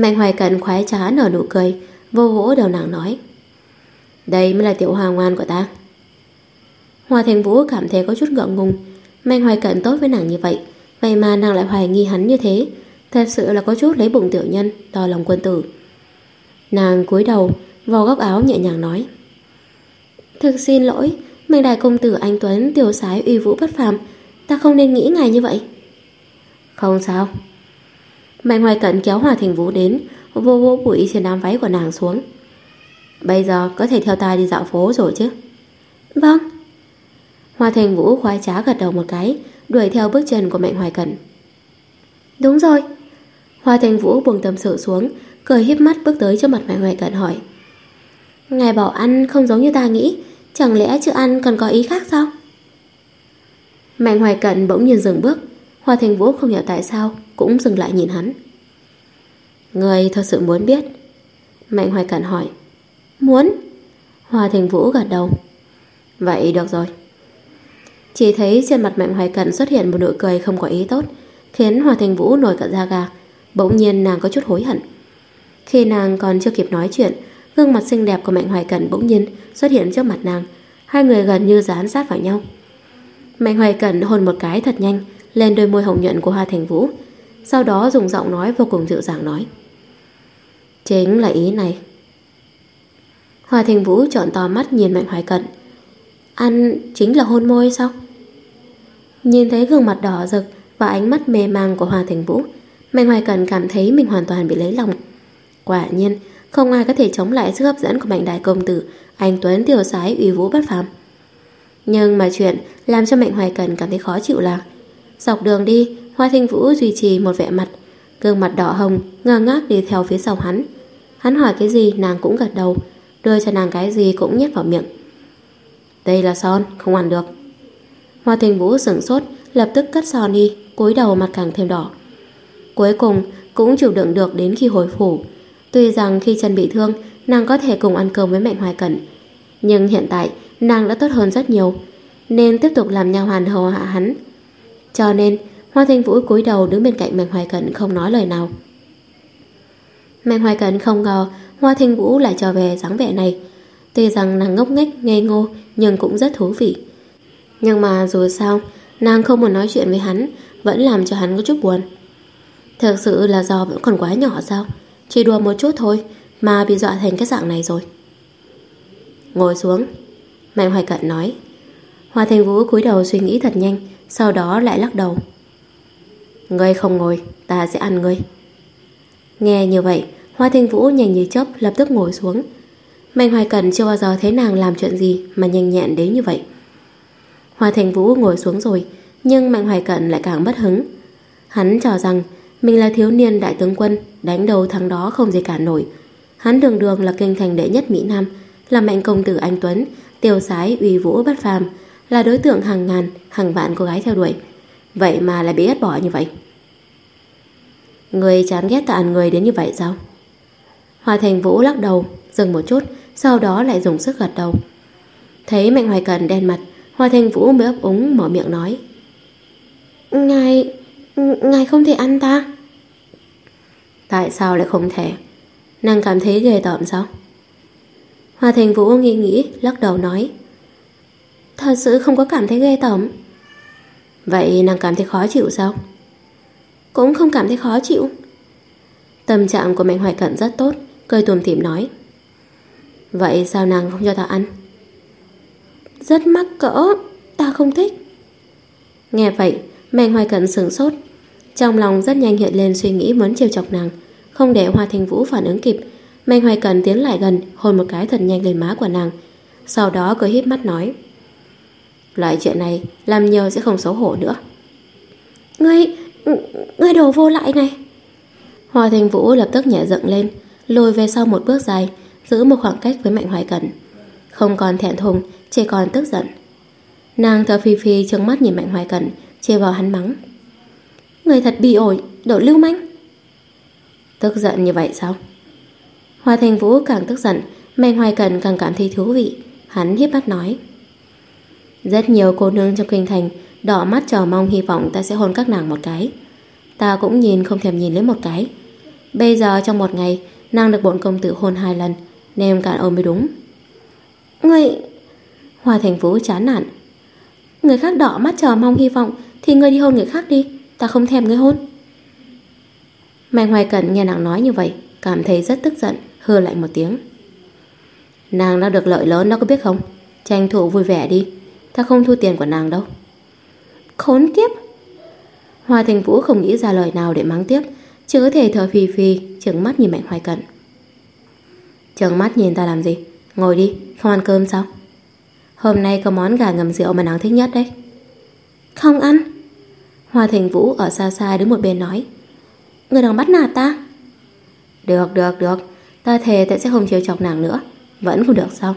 Speaker 2: Mạnh Hoài cận khoái trá nở nụ cười, vô vỗ đầu nàng nói. Đây mới là tiểu hòa ngoan của ta. Hòa Thành Vũ cảm thấy có chút ngượng ngùng. Mạnh Hoài cận tốt với nàng như vậy, vậy mà nàng lại hoài nghi hắn như thế. Thật sự là có chút lấy bụng tiểu nhân, to lòng quân tử. Nàng cúi đầu, vò góc áo nhẹ nhàng nói. Thực xin lỗi, Mạnh đại công tử anh Tuấn tiểu sái uy vũ bất phàm, ta không nên nghĩ ngài như vậy. Không sao. Mạnh Hoài Cận kéo Hòa Thành Vũ đến, vô vô bụi trên đám váy của nàng xuống. Bây giờ có thể theo ta đi dạo phố rồi chứ? Vâng. Hòa Thành Vũ khoái trá gật đầu một cái, đuổi theo bước chân của Mạnh Hoài Cận. Đúng rồi. Hoa Thành Vũ buông tâm sự xuống, cười hiếp mắt bước tới cho mặt Mạnh Hoài Cận hỏi. Ngài bảo ăn không giống như ta nghĩ, Chẳng lẽ chữ ăn còn có ý khác sao Mạnh hoài cận bỗng nhiên dừng bước Hoa Thành Vũ không hiểu tại sao Cũng dừng lại nhìn hắn. Người thật sự muốn biết? Mạnh hoài Cản hỏi. Muốn? Hoa Thành Vũ gật đầu. Vậy được rồi. Chỉ thấy trên mặt Mạnh Hoài Cận xuất hiện một nụ cười không có ý tốt, Khiến Hoa Thành Vũ nổi cả da gà, Bỗng nhiên nàng có chút hối hận. Khi nàng còn chưa kịp nói chuyện, Gương mặt xinh đẹp của Mạnh Hoài Cẩn bỗng nhiên xuất hiện trước mặt nàng. Hai người gần như dán sát vào nhau. Mạnh Hoài Cẩn hôn một cái thật nhanh lên đôi môi hồng nhuận của Hoa Thành Vũ. Sau đó dùng giọng nói vô cùng dịu dàng nói. Chính là ý này. Hoa Thành Vũ trọn to mắt nhìn Mạnh Hoài Cận. Ăn chính là hôn môi sao? Nhìn thấy gương mặt đỏ rực và ánh mắt mê mang của Hoa Thành Vũ, Mạnh Hoài Cận cảm thấy mình hoàn toàn bị lấy lòng. Quả nhiên, không ai có thể chống lại sức hấp dẫn của mạnh đại công tử Anh Tuấn tiểu sái uy vũ bất phàm Nhưng mà chuyện Làm cho Mạnh Hoài Cần cảm thấy khó chịu là Dọc đường đi Hoa Thanh Vũ duy trì một vẻ mặt Gương mặt đỏ hồng ngơ ngác đi theo phía sau hắn Hắn hỏi cái gì nàng cũng gật đầu Đưa cho nàng cái gì cũng nhét vào miệng Đây là son Không ăn được Hoa Thanh Vũ sửng sốt Lập tức cất son đi cúi đầu mặt càng thêm đỏ Cuối cùng cũng chịu đựng được đến khi hồi phủ Tuy rằng khi chân bị thương, nàng có thể cùng ăn cơm với Mạnh Hoài Cẩn. Nhưng hiện tại, nàng đã tốt hơn rất nhiều, nên tiếp tục làm nha hoàn hầu hạ hắn. Cho nên, Hoa Thanh Vũ cúi đầu đứng bên cạnh Mạnh Hoài cận không nói lời nào. Mạnh Hoài cận không ngờ Hoa Thanh Vũ lại trở về dáng vẻ này. Tuy rằng nàng ngốc nghếch, ngây ngô, nhưng cũng rất thú vị. Nhưng mà dù sao, nàng không muốn nói chuyện với hắn, vẫn làm cho hắn có chút buồn. Thực sự là do vẫn còn quá nhỏ sao? Chỉ đùa một chút thôi Mà bị dọa thành cái dạng này rồi Ngồi xuống Mạnh Hoài Cận nói Hoa Thành Vũ cúi đầu suy nghĩ thật nhanh sau đó lại lắc đầu. Ngươi không ngồi, Ta sẽ ăn ngươi. Nghe như vậy, Hoa Thanh Vũ nhanh như chớp lập tức ngồi xuống. Mạnh Hoài Cần chưa bao giờ thấy nàng làm chuyện gì Mà nhanh nhẹn đến như vậy. Hoa Thanh Vũ ngồi xuống rồi, Nhưng Mạnh Hoài Cẩn lại càng bất hứng. Hắn cho rằng mình là thiếu niên đại tướng quân, Đánh đầu thắng đó không gì cả nổi. Hắn đường đường là kinh thành đệ nhất Mỹ Nam, Là mạnh công tử anh Tuấn, Tiêu sái uy vũ bất phàm là đối tượng hàng ngàn, hàng vạn cô gái theo đuổi. Vậy mà lại bị ghét bỏ như vậy. Người chán ghét tàn người đến như vậy sao? Hoa Thành Vũ lắc đầu Dừng một chút Sau đó lại dùng sức gật đầu. Thấy Mạnh Hoài Cần đen mặt Hoa Thành Vũ mới ấp úng mở miệng nói. Ngài Ngài không thể ăn ta? Tại sao lại không thể? Nàng cảm thấy ghê tởm sao? Hoa Thành Vũ nghĩ nghĩ Lắc đầu nói. Thật sự không có cảm thấy ghê tởm. Vậy nàng cảm thấy khó chịu sao? Cũng không cảm thấy khó chịu. Tâm trạng của Mạnh Hoài Cận rất tốt, Cười tùm tìm nói. Vậy sao nàng không cho ta ăn? Rất mắc cỡ Ta không thích. Nghe vậy, Mạnh Hoài Cận sửng sốt. Trong lòng rất nhanh hiện lên suy nghĩ muốn chiều chọc nàng. Không để Hoa Thanh Vũ phản ứng kịp, Mạnh Hoài Cận tiến lại gần, Hôn một cái thật nhanh lên má của nàng. Sau đó cười híp mắt nói. Loại chuyện này làm nhiều sẽ không xấu hổ nữa. Ngươi Ngươi đồ vô lại này. Hoa Thanh Vũ lập tức nhẹ dựng lên Lùi về sau một bước dài Giữ một khoảng cách với Mạnh Hoài Cẩn. Không còn thẹn thùng Chỉ còn tức giận. Nàng thở phi phi trừng mắt nhìn Mạnh Hoài Cẩn Chê vào hắn mắng. Người thật bị ổi, độ lưu manh. Tức giận như vậy sao? Hoa Thanh Vũ càng tức giận Mạnh Hoài Cẩn càng cảm thấy thú vị. Hắn hiếp mắt nói rất nhiều cô nương trong kinh thành đỏ mắt chờ mong hy vọng ta sẽ hôn các nàng một cái. Ta cũng nhìn không thèm nhìn lấy một cái. Bây giờ trong một ngày, nàng được bọn công tử hôn hai lần, nên cạn ôm mới đúng. Người... Hoa thành vũ chán nản. Người khác đỏ mắt chờ mong hy vọng, thì người đi hôn người khác đi, ta không thèm người hôn. Mạnh Hoài Cẩn nghe nàng nói như vậy, cảm thấy rất tức giận, hừ lại một tiếng. Nàng đã được lợi lớn đó có biết không? Tranh thủ vui vẻ đi, Ta không thu tiền của nàng đâu. Khốn kiếp. Hoa Thành Vũ không nghĩ ra lời nào để mắng tiếp. Chỉ có thể thở phì phì Trừng mắt nhìn Mạnh Hoài Cận. Trừng mắt nhìn ta làm gì? Ngồi đi, không ăn cơm sao? Hôm nay có món gà ngầm rượu mà nàng thích nhất đấy. Không ăn. Hoa Thành Vũ ở xa xa đứng một bên nói. Người đang bắt nạt ta. Được, được, được. Ta thề ta sẽ không chiều chọc nàng nữa. Vẫn không được sao?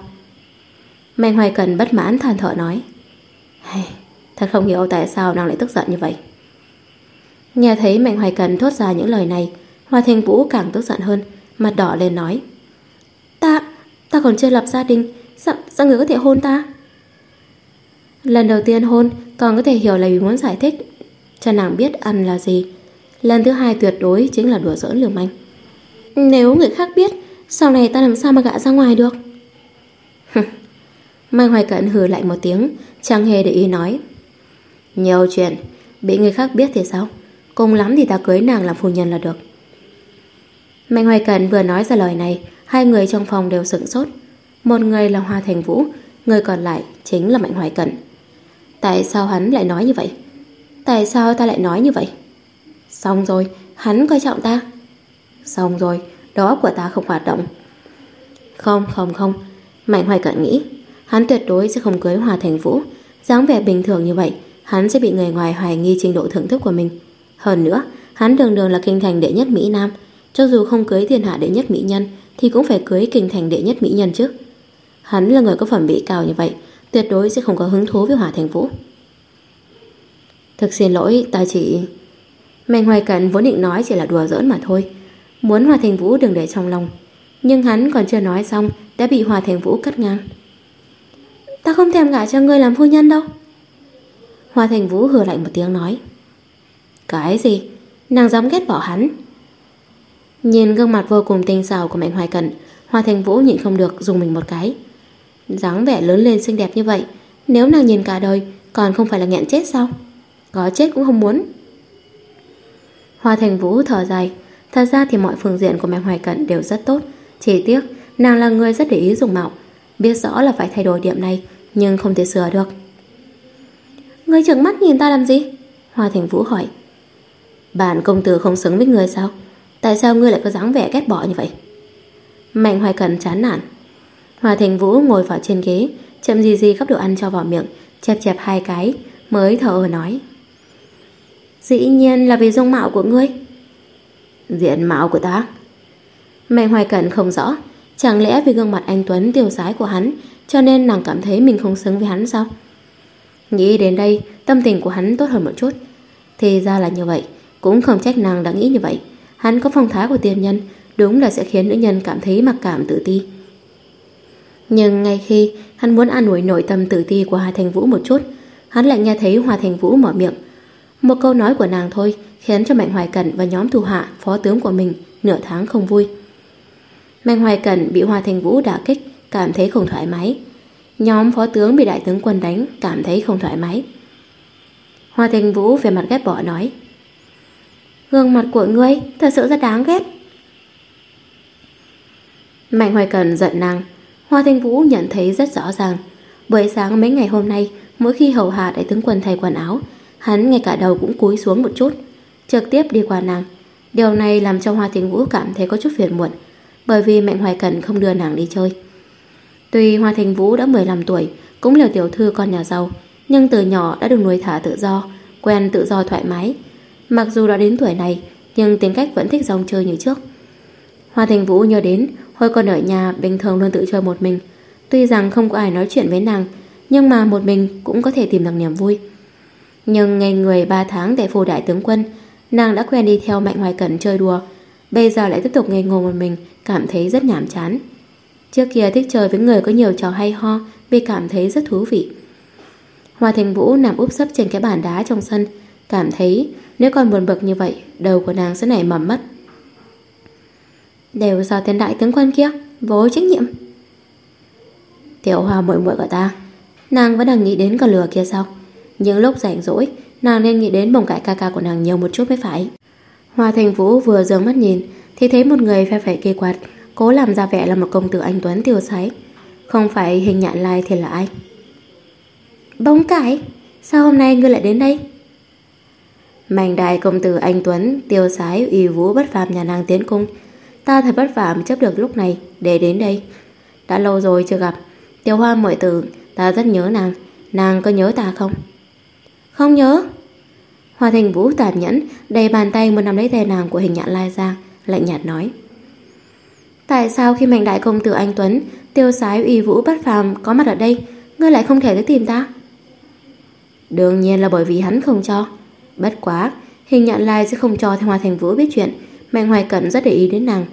Speaker 2: Mạnh Hoài Cần bất mãn than thở nói. Hey, Thật không hiểu tại sao nàng lại tức giận như vậy. Nghe thấy Mạnh Hoài Cần thốt ra những lời này Hoa Thanh Vũ càng tức giận hơn Mặt đỏ lên nói. Ta, ta còn chưa lập gia đình Sao, sao người có thể hôn ta? Lần đầu tiên hôn Còn có thể hiểu là vì muốn giải thích Cho nàng biết ăn là gì. Lần thứ hai tuyệt đối chính là đùa giỡn liều manh Nếu người khác biết Sau này ta làm sao mà gạ ra ngoài được? Mai Hoài Cận hừ lại một tiếng, Chẳng hề để ý nói. Nhiều chuyện, Bị người khác biết thì sao? Cùng lắm thì ta cưới nàng làm phu nhân là được. Mạnh Hoài Cận vừa nói ra lời này, Hai người trong phòng đều sững sốt. Một người là Hoa Thành Vũ, Người còn lại chính là Mạnh Hoài Cận. Tại sao hắn lại nói như vậy? Tại sao ta lại nói như vậy? Xong rồi, Hắn coi trọng ta. Xong rồi, Đó của ta không hoạt động. Không không không, Mạnh Hoài Cận nghĩ. Hắn tuyệt đối sẽ không cưới Hòa Thành Vũ. Dáng vẻ bình thường như vậy, Hắn sẽ bị người ngoài hoài nghi trình độ thưởng thức của mình. Hơn nữa, Hắn đường đường là kinh thành đệ nhất Mỹ Nam. Cho dù không cưới thiên hạ đệ nhất Mỹ Nhân, Thì cũng phải cưới kinh thành đệ nhất Mỹ Nhân chứ. Hắn là người có phẩm vị cao như vậy, Tuyệt đối sẽ không có hứng thú với Hòa Thành Vũ. Thực xin lỗi, ta chỉ Mạnh Hoài cẩn vốn định nói chỉ là đùa giỡn mà thôi. Muốn Hòa Thành Vũ đừng để trong lòng. Nhưng hắn còn chưa nói xong, Đã bị Hòa Thành Vũ cắt ngang. Ta không thèm gả cho ngươi làm phu nhân đâu. Hoa Thành Vũ hừ lạnh một tiếng nói. Cái gì? Nàng dám ghét bỏ hắn. Nhìn gương mặt vô cùng tinh xảo của Mạnh Hoài Cận, Hoa Thành Vũ nhịn không được dùng mình một cái. Dáng vẻ lớn lên xinh đẹp như vậy, Nếu nàng nhìn cả đời, Còn không phải là nghẹn chết sao? Có chết cũng không muốn. Hoa Thành Vũ thở dài. Thật ra thì mọi phương diện của Mạnh Hoài Cận đều rất tốt. Chỉ tiếc, nàng là người rất để ý dùng mạo. Biết rõ là phải thay đổi điểm này nhưng không thể sửa được.
Speaker 1: Ngươi trừng mắt nhìn ta làm gì? Hoa Thành Vũ hỏi. Bản công tử không xứng với ngươi sao? Tại sao ngươi lại có dáng vẻ ghét bỏ như vậy? Mạnh Hoài Cần chán nản. Hoa Thành Vũ ngồi vào trên ghế, chậm gì gì gắp đồ ăn cho vào miệng, chẹp chẹp hai cái, mới thở ơ nói. Dĩ nhiên là vì dung mạo của ngươi. Diện mạo của ta? Mạnh Hoài Cẩn không rõ, chẳng lẽ vì gương mặt anh Tuấn tiêu sái của hắn, cho nên nàng cảm thấy mình không xứng với hắn sao? Nghĩ đến đây, tâm tình của hắn tốt hơn một chút. Thì ra là như vậy, cũng không trách nàng đã nghĩ như vậy. Hắn có phong thái của tiền nhân, đúng là sẽ khiến nữ nhân cảm thấy mặc cảm tự ti. Nhưng ngay khi hắn muốn an ủi nội tâm tự ti của Hà Thành Vũ một chút, hắn lại nghe thấy Hòa Thành Vũ mở miệng. Một câu nói của nàng thôi khiến cho Mạnh Hoài Cẩn và nhóm thủ hạ phó tướng của mình nửa tháng không vui. Mạnh Hoài Cẩn bị Hòa Thành Vũ đả kích, cảm thấy không thoải mái. Nhóm phó tướng bị đại tướng quân đánh, cảm thấy không thoải mái. Hoa Thành Vũ về mặt ghét bỏ nói Gương mặt của ngươi thật sự rất đáng ghét Mạnh Hoài Cần giận nàng Hoa Thanh Vũ nhận thấy rất rõ ràng Buổi sáng mấy ngày hôm nay Mỗi khi hầu hạ đại tướng quân thay quần áo Hắn ngay cả đầu cũng cúi xuống một chút Trực tiếp đi qua nàng Điều này làm cho Hoa Thanh Vũ cảm thấy có chút phiền muộn Bởi vì Mạnh Hoài Cần không đưa nàng đi chơi Tuy Hoa Thành Vũ đã 15 tuổi, Cũng là tiểu thư con nhà giàu, Nhưng từ nhỏ đã được nuôi thả tự do, Quen tự do thoải mái. Mặc dù đã đến tuổi này, Nhưng tính cách vẫn thích dòng chơi như trước. Hoa Thành Vũ nhớ đến, Hồi còn ở nhà, bình thường luôn tự chơi một mình. Tuy rằng không có ai nói chuyện với nàng, Nhưng mà một mình cũng có thể tìm được niềm vui. Nhưng ngày người 3 tháng tại phủ đại tướng quân, Nàng đã quen đi theo Mạnh Hoài Cẩn chơi đùa. Bây giờ lại tiếp tục ngây ngô một mình, Cảm thấy rất nhàm chán. Trước kia thích chơi với người có nhiều trò hay ho Vì cảm thấy rất thú vị. Hoa Thành Vũ nằm úp sấp trên cái bàn đá trong sân, Cảm thấy nếu còn buồn bực như vậy, Đầu của nàng sẽ nảy mầm mất Đều do tên đại tướng quân kia, Vô trách nhiệm. Tiểu hoa muội muội của ta, Nàng vẫn đang nghĩ đến con lừa kia sao? Những lúc rảnh rỗi, Nàng nên nghĩ đến bồng cải ca ca của nàng nhiều một chút mới phải. Hoa Thành Vũ vừa dường mắt nhìn, Thì thấy một người phe phẩy cây quạt Cố làm ra vẻ là một công tử anh Tuấn tiêu sái. Không phải hình nhạn lai thì là ai? Bóng cải Sao hôm nay ngươi lại đến đây? Mảnh đại công tử anh Tuấn Tiêu sái uy vũ bất phàm nhà nàng tiến cung. Ta thật bất phàm chấp được lúc này Để đến đây. Đã lâu rồi chưa gặp. Tiêu hoa muội tử, Ta rất nhớ nàng. Nàng có nhớ ta không? Không nhớ. Hoa thành vũ tàn nhẫn, Đầy bàn tay muốn nắm lấy tay nàng của hình nhạn lai ra, Lạnh nhạt nói. Tại sao khi mạnh đại công tử anh Tuấn, Tiêu sái uy vũ bất phàm có mặt ở đây, Ngươi lại không thể tới tìm ta? Đương nhiên là bởi vì hắn không cho. Bất quá, Hình nhận lai sẽ không cho Thanh Hoa Thành Vũ biết chuyện Mạnh Hoài Cận rất để ý đến nàng.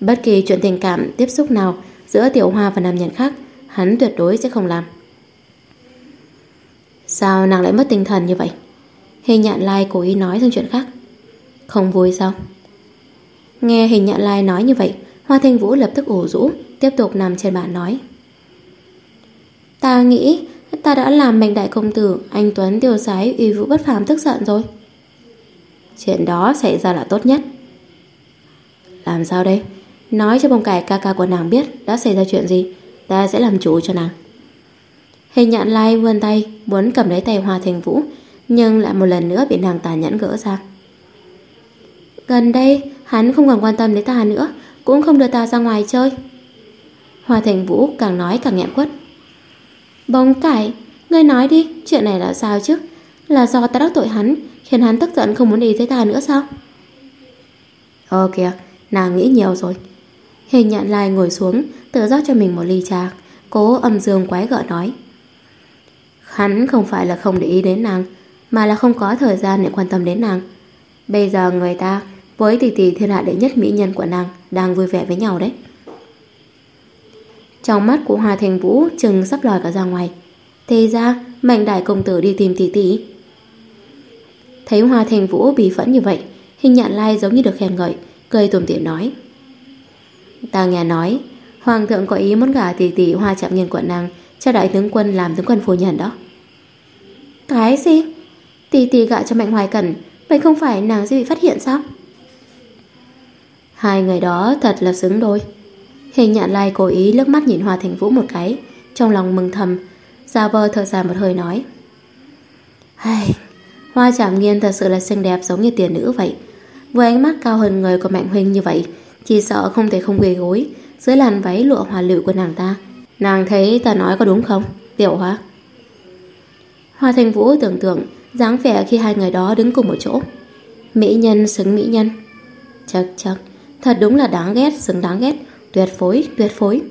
Speaker 1: Bất kỳ chuyện tình cảm tiếp xúc nào Giữa Tiểu Hoa và nam nhân khác, Hắn tuyệt đối sẽ không làm. Sao nàng lại mất tinh thần như vậy? Hình nhận lai cố ý nói sang chuyện khác. Không vui sao? Nghe hình nhận lai nói như vậy Hoa Thanh Vũ lập tức ủ rũ, Tiếp tục nằm trên bàn nói. Ta nghĩ Ta đã làm mệnh đại công tử, Anh Tuấn tiêu sái uy vũ bất phàm tức giận rồi. Chuyện đó xảy ra là tốt nhất. Làm sao đây? Nói cho bông cải ca ca của nàng biết Đã xảy ra chuyện gì, Ta sẽ làm chủ cho nàng. Hình nhạn lai vươn tay, Muốn cầm lấy tay Hoa Thành Vũ, Nhưng lại một lần nữa bị nàng tàn nhẫn gỡ ra. Gần đây, Hắn không còn quan tâm đến ta nữa cũng không đưa ta ra ngoài chơi Hoa Thành Vũ càng nói càng nghẹn quất Bông cải, ngươi nói đi, chuyện này là sao chứ? Là do ta đắc tội hắn, khiến hắn tức giận không muốn đi với ta nữa sao? Ờ kìa, nàng nghĩ nhiều rồi. Hình nhận lai ngồi xuống, tự rót cho mình một ly trà, cố âm dương quái gợ nói. Hắn không phải là không để ý đến nàng, mà là không có thời gian để quan tâm đến nàng. Bây giờ người ta với tỷ tỷ thiên hạ đệ nhất mỹ nhân của nàng đang vui vẻ với nhau đấy. Trong mắt của Hoa Thành Vũ chừng sắp lòi cả ra ngoài. Thế ra, mạnh đại công tử đi tìm tỷ tỷ. Thấy Hoa Thành Vũ bị phẫn như vậy, hình nhạn lai giống như được khen ngợi, cười tùm tiện nói. Ta nghe nói, Hoàng thượng có ý muốn gả tỷ tỷ Hoa chạm Nghiên quận nàng cho đại tướng quân làm tướng quân phu nhân đó. Cái gì? Tỷ tỷ gạ cho Mạnh Hoài Cẩn, vậy không phải nàng sẽ bị phát hiện sao? Hai người đó thật là xứng đôi. Hình nhạn lai cố ý lướt mắt nhìn Hoa Thành Vũ một cái Trong lòng mừng thầm gia vơ thở dài một hơi nói Ai, Hoa Trảm Nghiên thật sự là xinh đẹp giống như tiền nữ vậy. Với ánh mắt cao hơn người của Mạnh Huynh như vậy, chỉ sợ không thể không quỳ gối dưới làn váy lụa hòa lựu của nàng ta. Nàng thấy ta nói có đúng không, Tiểu Hoa? Hoa Thành Vũ tưởng tượng dáng vẻ khi hai người đó đứng cùng một chỗ. Mỹ nhân xứng mỹ nhân. Chắc chắc, thật đúng là đáng ghét, xứng đáng ghét, tuyệt phối, tuyệt phối.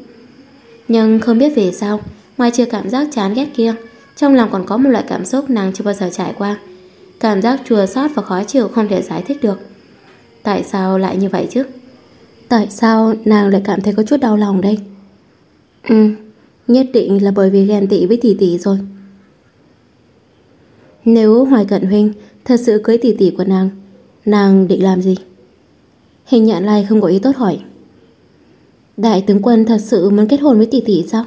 Speaker 1: Nhưng không biết vì sao, ngoài trừ cảm giác chán ghét kia, trong lòng còn có một loại cảm xúc nàng chưa bao giờ trải qua. Cảm giác chua xót và khó chịu không thể giải thích được. Tại sao lại như vậy chứ? Tại sao nàng lại cảm thấy có chút đau lòng đây? Ừ, nhất định là bởi vì ghen tị với tỷ tỷ rồi. Nếu Hoài Cận Huynh thật sự cưới tỷ tỷ của nàng, nàng định làm gì? Hình nhạn lai không có ý tốt hỏi. Đại tướng quân thật sự muốn kết hôn với tỷ tỷ sao?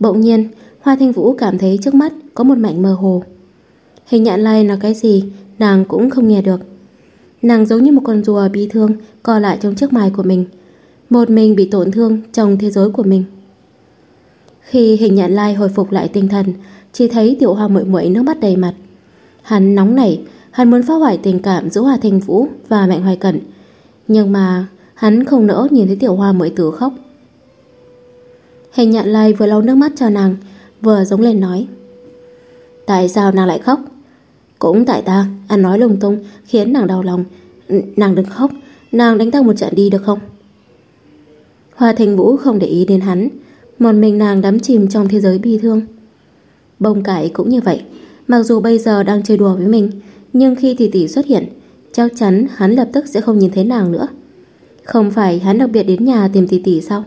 Speaker 1: Bỗng nhiên, Hoa Thanh Vũ cảm thấy trước mắt có một mảnh mơ hồ. Hình nhạn lai là cái gì, nàng cũng không nghe được. Nàng giống như một con rùa bi thương co lại trong chiếc mài của mình. Một mình bị tổn thương trong thế giới của mình. Khi hình nhạn lai hồi phục lại tinh thần, chỉ thấy tiểu hoa muội muội nước mắt đầy mặt. Hắn nóng nảy, hắn muốn phá hoại tình cảm giữa Hoa Thành Vũ và Mạnh Hoài Cẩn. Nhưng mà hắn không nỡ nhìn thấy tiểu hoa mới tử khóc. Hình nhạn lai vừa lau nước mắt cho nàng, vừa giống lên nói. Tại sao nàng lại khóc? Cũng tại ta, ăn nói lung tung khiến nàng đau lòng. Nàng đừng khóc, nàng đánh ta một trận đi được không? Hoa Thành Vũ không để ý đến hắn, một mình nàng đắm chìm trong thế giới bi thương. Bông cải cũng như vậy, mặc dù bây giờ đang chơi đùa với mình, nhưng khi tỷ tỷ xuất hiện, chắc chắn hắn lập tức sẽ không nhìn thấy nàng nữa. Không phải hắn đặc biệt đến nhà tìm tỷ tỷ sao?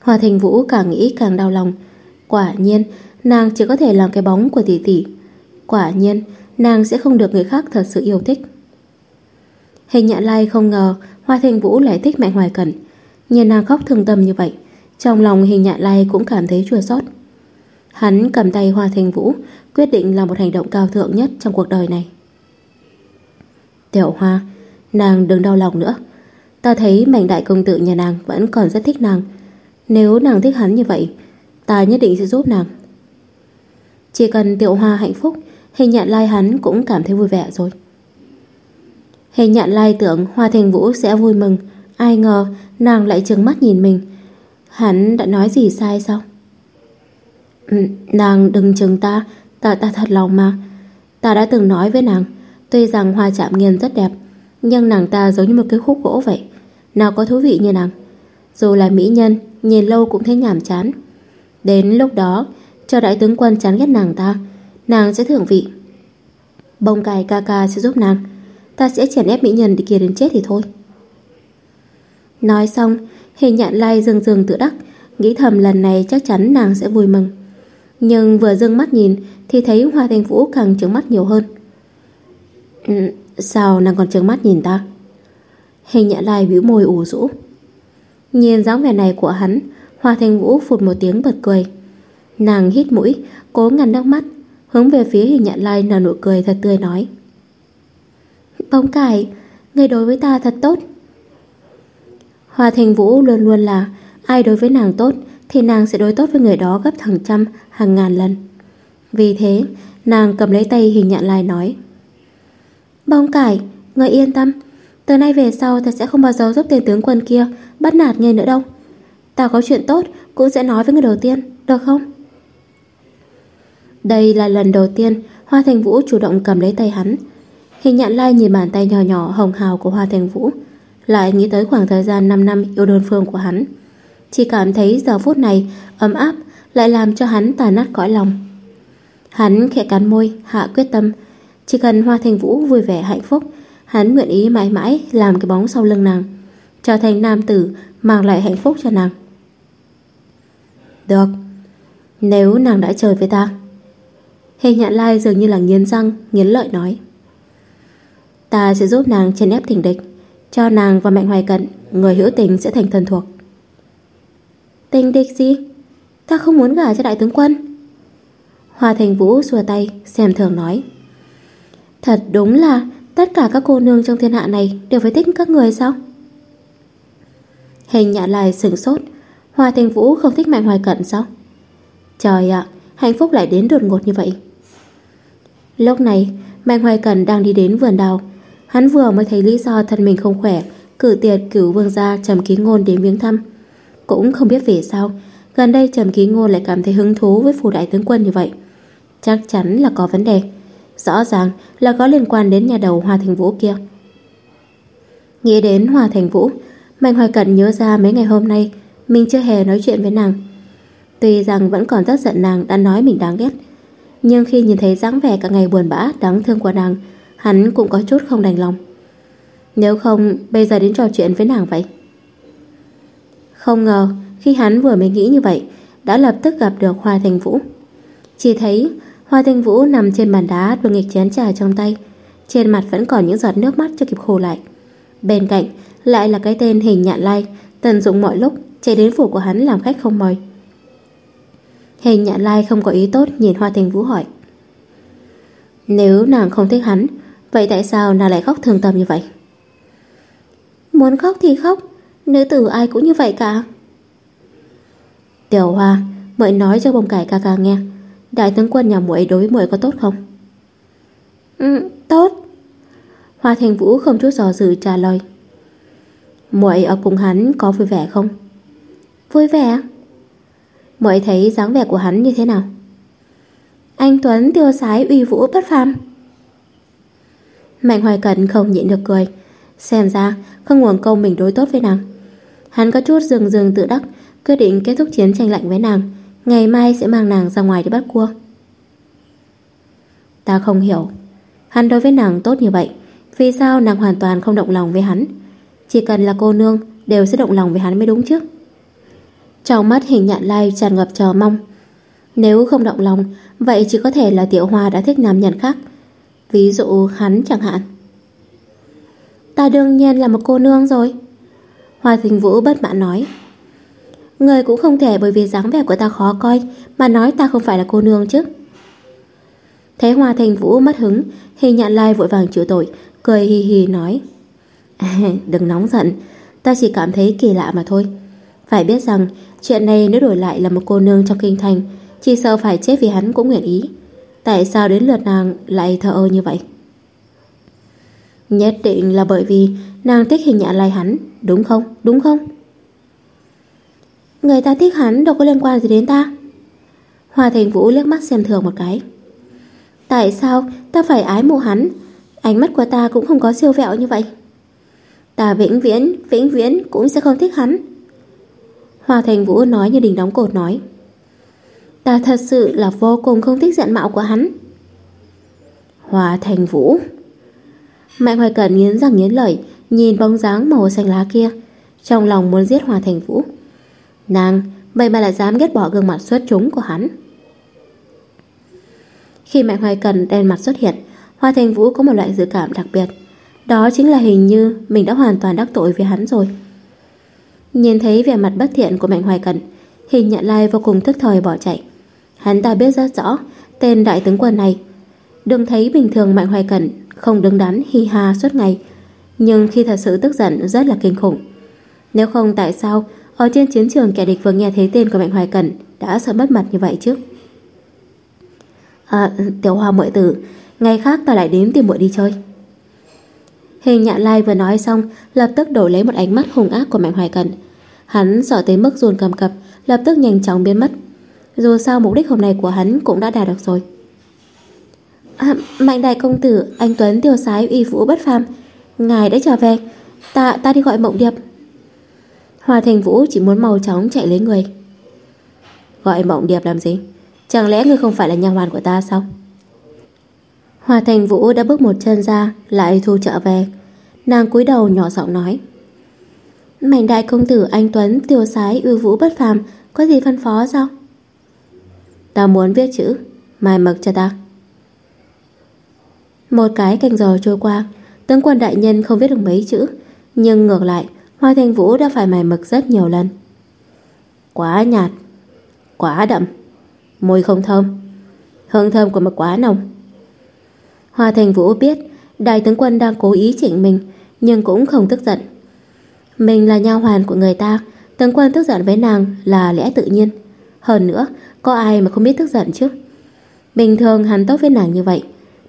Speaker 1: Hoa Thành Vũ càng nghĩ càng đau lòng. Quả nhiên, nàng chỉ có thể làm cái bóng của tỷ tỷ. Quả nhiên, nàng sẽ không được người khác thật sự yêu thích. Hình nhạn lai không ngờ Hoa Thành Vũ lại thích Mạnh Hoài Cẩn. Nhìn nàng khóc thương tâm như vậy, trong lòng hình nhạn lai cũng cảm thấy chua xót. Hắn cầm tay Hoa Thành Vũ, quyết định là một hành động cao thượng nhất trong cuộc đời này. Tiểu Hoa, nàng đừng đau lòng nữa. Ta thấy mạnh đại công tử nhà nàng vẫn còn rất thích nàng. Nếu nàng thích hắn như vậy, ta nhất định sẽ giúp nàng. Chỉ cần Tiểu Hoa hạnh phúc, hình nhạn lai hắn cũng cảm thấy vui vẻ rồi. Hình nhạn lai tưởng Hoa Thành Vũ sẽ vui mừng, ai ngờ nàng lại trừng mắt nhìn mình. Hắn đã nói gì sai sao? Ừ, nàng đừng chừng ta, ta ta thật lòng mà. Ta đã từng nói với nàng, tuy rằng hoa chạm nghiền rất đẹp, nhưng nàng ta giống như một cái khúc gỗ vậy. Nào có thú vị như nàng. Dù là mỹ nhân, nhìn lâu cũng thấy nhàm chán. Đến lúc đó, cho đại tướng quân chán ghét nàng ta, nàng sẽ thưởng vị. Bông cài ca ca sẽ giúp nàng. Ta sẽ chèn ép mỹ nhân đi kia đến chết thì thôi. Nói xong, hình nhạn lai dừng dừng tự đắc, nghĩ thầm lần này chắc chắn nàng sẽ vui mừng. Nhưng vừa dưng mắt nhìn thì thấy Hoa Thành Vũ càng trướng mắt nhiều hơn. Ừ, sao nàng còn trướng mắt nhìn ta? Hình nhã lai bĩu môi ủ rũ. Nhìn dáng vẻ này của hắn, Hoa Thành Vũ phụt một tiếng bật cười. Nàng hít mũi, cố ngăn nước mắt, hướng về phía hình nhã lai nở nụ cười thật tươi nói. bóng cải, người đối với ta thật tốt. Hoa Thành Vũ luôn luôn là ai đối với nàng tốt thì nàng sẽ đối tốt với người đó gấp hàng trăm, hàng ngàn lần. Vì thế, nàng cầm lấy tay hình nhạn lai nói. Bông cải, người yên tâm, từ nay về sau ta sẽ không bao giờ giúp tên tướng quân kia bắt nạt ngươi nữa đâu. Ta có chuyện tốt cũng sẽ nói với người đầu tiên, được không? Đây là lần đầu tiên Hoa Thành Vũ chủ động cầm lấy tay hắn. Hình nhạn lai nhìn bàn tay nhỏ nhỏ hồng hào của Hoa Thành Vũ, lại nghĩ tới khoảng thời gian 5 năm yêu đơn phương của hắn. Chỉ cảm thấy giờ phút này ấm áp lại làm cho hắn tàn nát cõi lòng. Hắn khẽ cắn môi, hạ quyết tâm. Chỉ cần Hoa Thành Vũ vui vẻ hạnh phúc, hắn nguyện ý mãi mãi làm cái bóng sau lưng nàng, trở thành nam tử mang lại hạnh phúc cho nàng. Được, nếu nàng đã trời với ta. Hình nhạn lai dường như là nghiến răng, nghiến lợi nói. Ta sẽ giúp nàng chèn ép thỉnh địch, cho nàng và Mạnh Hoài Cận, người hữu tình sẽ thành thân thuộc. Tình địch gì? Ta không muốn gả cho đại tướng quân. Hoa Thành Vũ xua tay, xem thường nói. Thật đúng là tất cả các cô nương trong thiên hạ này đều phải thích các người sao? Hình nhạn lại sửng sốt. Hoa Thành Vũ không thích Mạnh Hoài Cận sao? Trời ạ, hạnh phúc lại đến đột ngột như vậy.
Speaker 2: Lúc này, Mạnh Hoài cận đang đi đến vườn đào. Hắn vừa mới thấy lý do thân mình không khỏe, cử tiệt cửu vương gia Trầm Ký Ngôn đến viếng thăm. Cũng không biết vì sao, gần đây Trầm Ký ngô lại cảm thấy hứng thú với phù đại tướng quân như vậy. Chắc chắn là có vấn đề. Rõ ràng là có liên quan đến nhà đầu Hoa Thành Vũ kia. Nghĩ đến Hoa Thành Vũ, Mạnh Hoài Cận nhớ ra mấy ngày hôm nay mình chưa hề nói chuyện với nàng. Tuy rằng vẫn còn rất giận nàng đã nói mình đáng ghét, nhưng khi nhìn thấy dáng vẻ cả ngày buồn bã, đáng thương của nàng, hắn cũng có chút không đành lòng. Nếu không, bây giờ đến trò chuyện với nàng vậy. Không ngờ, khi hắn vừa mới nghĩ như vậy, đã lập tức gặp được Hoa Thành Vũ. Chỉ thấy Hoa Thành Vũ nằm trên bàn đá đùa nghịch chén trà trong tay, trên mặt vẫn còn những giọt nước mắt chưa kịp khô lại. Bên cạnh lại là cái tên hình nhạn lai, tận dụng mọi lúc chạy đến phủ của hắn làm khách không mời. Hình nhạn lai không có ý tốt nhìn Hoa Thành Vũ hỏi. Nếu nàng không thích hắn, vậy tại sao nàng lại khóc thương tâm như vậy? Muốn khóc thì khóc, nữ tử ai cũng như vậy cả. Tiểu Hoa, mời nói cho bông cải ca ca nghe, đại tướng quân nhà muội đối với muội có tốt không? Ừ, tốt. Hoa Thành Vũ không chút dò dự trả lời. Muội ở cùng hắn có vui vẻ không? Vui vẻ? Muội thấy dáng vẻ của hắn như thế nào? Anh Tuấn tiêu sái uy vũ bất phàm. Mạnh Hoài Cận không nhịn được cười. Xem ra không nguồn công mình đối tốt với nàng. Hắn có chút dường dường tự đắc, quyết định kết thúc chiến tranh lạnh với nàng. Ngày mai sẽ mang nàng ra ngoài để bắt cua. Ta không hiểu. Hắn đối với nàng tốt như vậy, vì sao nàng hoàn toàn không động lòng với hắn? Chỉ cần là cô nương đều sẽ động lòng với hắn mới đúng chứ. Trong mắt hình nhạn lai tràn ngập chờ mong. Nếu không động lòng, vậy chỉ có thể là tiểu hoa đã thích nam nhân khác. Ví dụ hắn chẳng hạn. Ta đương nhiên là một cô nương rồi. Hoa Thình Vũ bất mãn nói. Người cũng không thể bởi vì dáng vẻ của ta khó coi mà nói ta không phải là cô nương chứ. Thấy Hoa Thành Vũ mất hứng, Hình Nhạn Lai vội vàng chịu tội, cười hì hì nói. Đừng nóng giận, ta chỉ cảm thấy kỳ lạ mà thôi. Phải biết rằng, chuyện này nếu đổi lại là một cô nương trong kinh thành, chỉ sợ phải chết vì hắn cũng nguyện ý. Tại sao đến lượt nàng lại thờ ơ như vậy? Nhất định là bởi vì nàng thích hình nhạn lai hắn, đúng không? Đúng không? Người ta thích hắn đâu có liên quan gì đến ta. Hoa Thành Vũ liếc mắt xem thường một cái. Tại sao ta phải ái mộ hắn? Ánh mắt của ta cũng không có siêu vẹo như vậy. Ta vĩnh viễn, vĩnh viễn cũng sẽ không thích hắn. Hoa Thành Vũ nói như đình đóng cột nói. Ta thật sự là vô cùng không thích diện mạo của hắn. Hoa Thành Vũ Mạnh Hoài Cẩn nghiến răng nghiến lợi, Nhìn bóng dáng màu xanh lá kia, Trong lòng muốn giết Hoa Thành Vũ. Nàng, Vậy mà lại dám ghét bỏ gương mặt xuất chúng của hắn. Khi Mạnh Hoài Cần đen mặt xuất hiện, Hoa Thành Vũ có một loại dự cảm đặc biệt. Đó chính là hình như Mình đã hoàn toàn đắc tội với hắn rồi. Nhìn thấy vẻ mặt bất thiện của Mạnh Hoài Cần Hình nhận lai vô cùng thức thời bỏ chạy. Hắn ta biết rất rõ Tên đại tướng quân này. Đừng thấy bình thường Mạnh Hoài Cẩn không đứng đắn hi ha suốt ngày, nhưng khi thật sự tức giận rất là kinh khủng. Nếu không tại sao ở trên chiến trường kẻ địch vừa nghe thấy tên của Mạnh Hoài Cẩn đã sợ mất mặt như vậy chứ? À, tiểu hoa muội tử, ngày khác ta lại đến tìm muội đi chơi. Hình nhạn lai vừa nói xong, lập tức đổ lấy một ánh mắt hung ác của Mạnh Hoài Cẩn. Hắn sợ tới mức run cầm cập, lập tức nhanh chóng biến mất. Dù sao mục đích hôm nay của hắn cũng đã đạt được rồi. À, Mạnh đại công tử, anh Tuấn tiêu sái uy vũ bất phàm. Ngài đã trở về, ta ta đi gọi Mộng Điệp. hòa Thành Vũ chỉ muốn mau chóng chạy lấy người. Gọi Mộng Điệp làm gì? Chẳng lẽ ngươi không phải là nhà hoàn của ta sao? hòa Thành Vũ đã bước một chân ra, lại thu trở về. Nàng cúi đầu nhỏ giọng nói. Mạnh đại công tử anh Tuấn tiêu sái uy vũ bất phàm, có gì phân phó sao? Ta muốn viết chữ, mai mực cho ta. Một cái canh giờ trôi qua, tướng quân đại nhân không viết được mấy chữ, nhưng ngược lại, Hoa Thành Vũ đã phải mài mực rất nhiều lần. Quá nhạt, quá đậm, mùi không thơm, hương thơm của mực quá nồng. Hoa Thành Vũ biết đại tướng quân đang cố ý chỉnh mình, nhưng cũng không tức giận. Mình là nha hoàn của người ta, tướng quân tức giận với nàng là lẽ tự nhiên. Hơn nữa, có ai mà không biết tức giận chứ? Bình thường hắn tốt với nàng như vậy,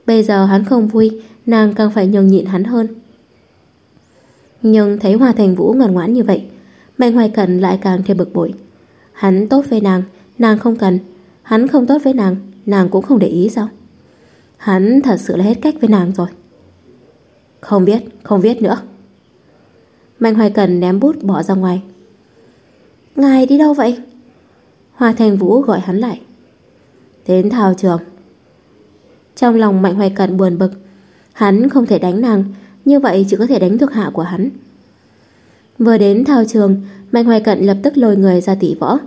Speaker 2: Bây giờ hắn không vui Nàng càng phải nhường nhịn hắn hơn. Nhưng thấy Hoa Thành Vũ ngoan ngoãn như vậy Mạnh Hoài Cẩn lại càng thêm bực bội. Hắn tốt với nàng Nàng không cần. Hắn không tốt với nàng Nàng cũng không để ý sao? Hắn thật sự là hết cách với nàng rồi. Không biết, không biết nữa. Mạnh Hoài Cần ném bút bỏ ra ngoài. Ngài đi đâu vậy? Hoa Thành Vũ gọi hắn lại. Đến thao trường. Trong lòng Mạnh Hoài cận buồn bực, Hắn không thể đánh nàng, Như vậy chỉ có thể đánh thuộc hạ của hắn. Vừa đến thao trường, Mạnh Hoài Cận lập tức lôi người ra tỷ võ.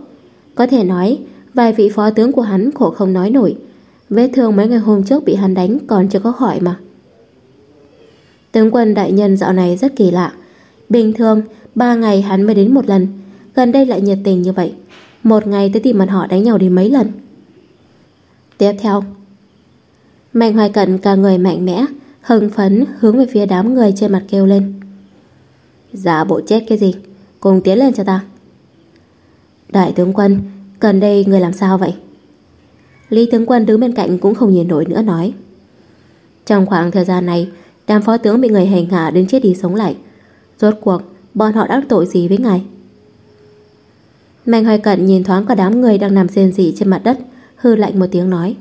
Speaker 2: Có thể nói, Vài vị phó tướng của hắn khổ không nói nổi, Vết thương mấy ngày hôm trước bị hắn đánh Còn chưa có khỏi mà. Tướng quân đại nhân dạo này rất kỳ lạ, Bình thường Ba ngày hắn mới đến một lần, Gần đây lại nhiệt tình như vậy, Một ngày tới tìm mặt họ đánh nhau đến mấy lần. Tiếp theo Mạnh hoài cận cả người mạnh mẽ, Hưng phấn hướng về phía đám người trên mặt kêu lên. Giả bộ chết cái gì? Cùng tiến lên cho ta. Đại tướng quân, Gần đây người làm sao vậy? Lý tướng quân đứng bên cạnh cũng không nhìn nổi nữa nói. Trong khoảng thời gian này, Đám phó tướng bị người hành hạ đến chết đi sống lại. Rốt cuộc, Bọn họ đắc tội gì với ngài? Mạnh hoài cận nhìn thoáng qua đám người Đang nằm rên rỉ trên mặt đất, Hư lạnh một tiếng nói.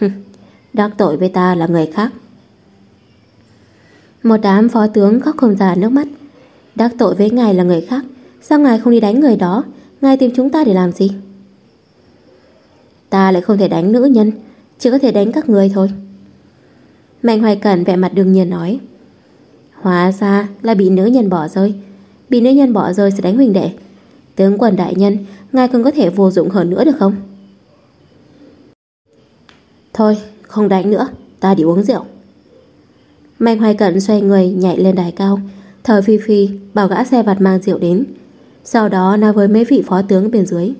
Speaker 2: Đắc tội với ta là người khác. Một đám phó tướng khóc không ra nước mắt. Đắc tội với ngài là người khác. Sao ngài không đi đánh người đó? Ngài tìm chúng ta để làm gì? Ta lại không thể đánh nữ nhân. Chỉ có thể đánh các người thôi. Mạnh hoài cẩn vẻ mặt đương nhiên nói, Hóa ra là bị nữ nhân bỏ rơi. Bị nữ nhân bỏ rơi sẽ đánh huynh đệ. Tướng quân đại nhân, Ngài còn có thể vô dụng hơn nữa được không? Thôi không đánh nữa Ta đi uống rượu. Mạnh hoài cận xoay người nhảy lên đài cao. Thở phi phi bảo gã xe vặt mang rượu đến. Sau đó nói với mấy vị phó tướng bên dưới.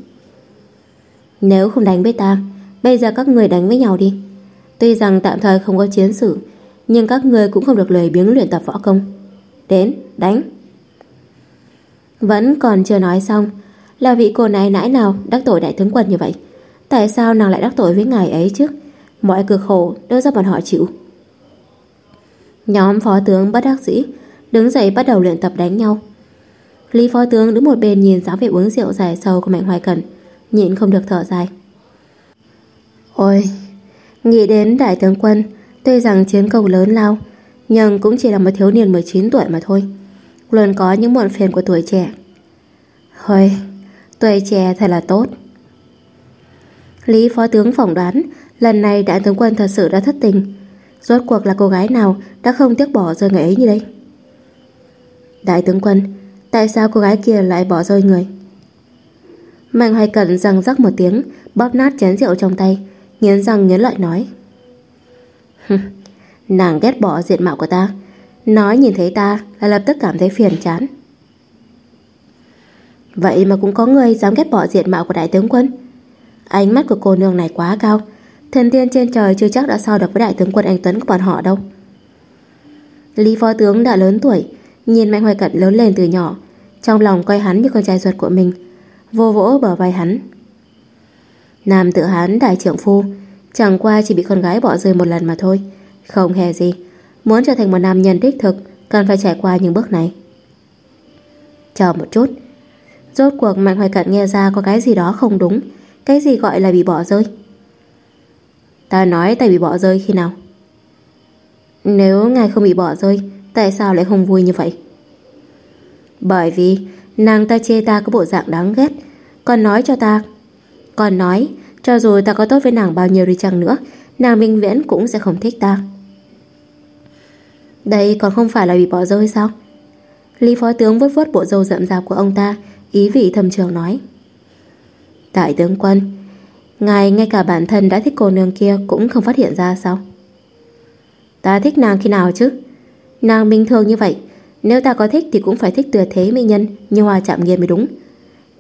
Speaker 2: Nếu không đánh với ta Bây giờ các người đánh với nhau đi. Tuy rằng tạm thời không có chiến sự Nhưng các người cũng không được lười biếng luyện tập võ công. Đến, đánh. Vẫn còn chưa nói xong Là vị cô này nãy nào đắc tội đại tướng quân như vậy? Tại sao nàng lại đắc tội với ngài ấy chứ? Mọi cực khổ đều do bọn họ chịu. Nhóm phó tướng bất đắc dĩ Đứng dậy bắt đầu luyện tập đánh nhau. Lý phó tướng đứng một bên nhìn dáng vẻ uống rượu dài sâu của Mạnh Hoài Cẩn, Nhịn không được thở dài. Ôi, Nghĩ đến đại tướng quân, Tuy rằng chiến công lớn lao, Nhưng cũng chỉ là một thiếu niên 19 tuổi mà thôi, Luôn có những muộn phiền của tuổi trẻ. Hơi Tuổi trẻ thật là tốt. Lý phó tướng phỏng đoán Lần này đại tướng quân thật sự đã thất tình. Rốt cuộc là cô gái nào Đã không tiếc bỏ rơi người ấy như đây? Đại tướng quân, Tại sao cô gái kia lại bỏ rơi người? Mạnh hoài cẩn răng rắc một tiếng, Bóp nát chén rượu trong tay, Nghiến răng nghiến lợi nói. Nàng ghét bỏ diện mạo của ta. Nói nhìn thấy ta Là lập tức cảm thấy phiền chán. Vậy mà cũng có người dám ghét bỏ diện mạo của đại tướng quân. Ánh mắt của cô nương này quá cao Thần tiên trên trời chưa chắc đã so được với đại tướng quân anh Tuấn của bọn họ đâu. Lý phó tướng đã lớn tuổi, Nhìn Mạnh Hoài Cận lớn lên từ nhỏ, Trong lòng coi hắn như con trai ruột của mình, Vô vỗ bờ vai hắn. Nam tự hán đại trưởng phu, Chẳng qua chỉ bị con gái bỏ rơi một lần mà thôi, Không hề gì. Muốn trở thành một nam nhân đích thực, Cần phải trải qua những bước này. Chờ một chút. Rốt cuộc Mạnh Hoài Cận nghe ra có cái gì đó không đúng, Cái gì gọi là bị bỏ rơi. Ta nói ta bị bỏ rơi khi nào? Nếu ngài không bị bỏ rơi, Tại sao lại không vui như vậy? Bởi vì Nàng ta chê ta có bộ dạng đáng ghét. Còn nói cho ta. Còn nói, cho dù ta có tốt với nàng bao nhiêu đi chăng nữa, Nàng Minh Viễn cũng sẽ không thích ta. Đây còn không phải là bị bỏ rơi sao? Lý phó tướng vuốt vuốt bộ râu rậm rạp của ông ta, Ý vị thầm trường nói. Đại tướng quân Ngài, ngay cả bản thân đã thích cô nương kia Cũng không phát hiện ra sao? Ta thích nàng khi nào chứ? Nàng bình thường như vậy, Nếu ta có thích thì cũng phải thích tuyệt thế mỹ nhân Như hoa chạm nghiên mới đúng.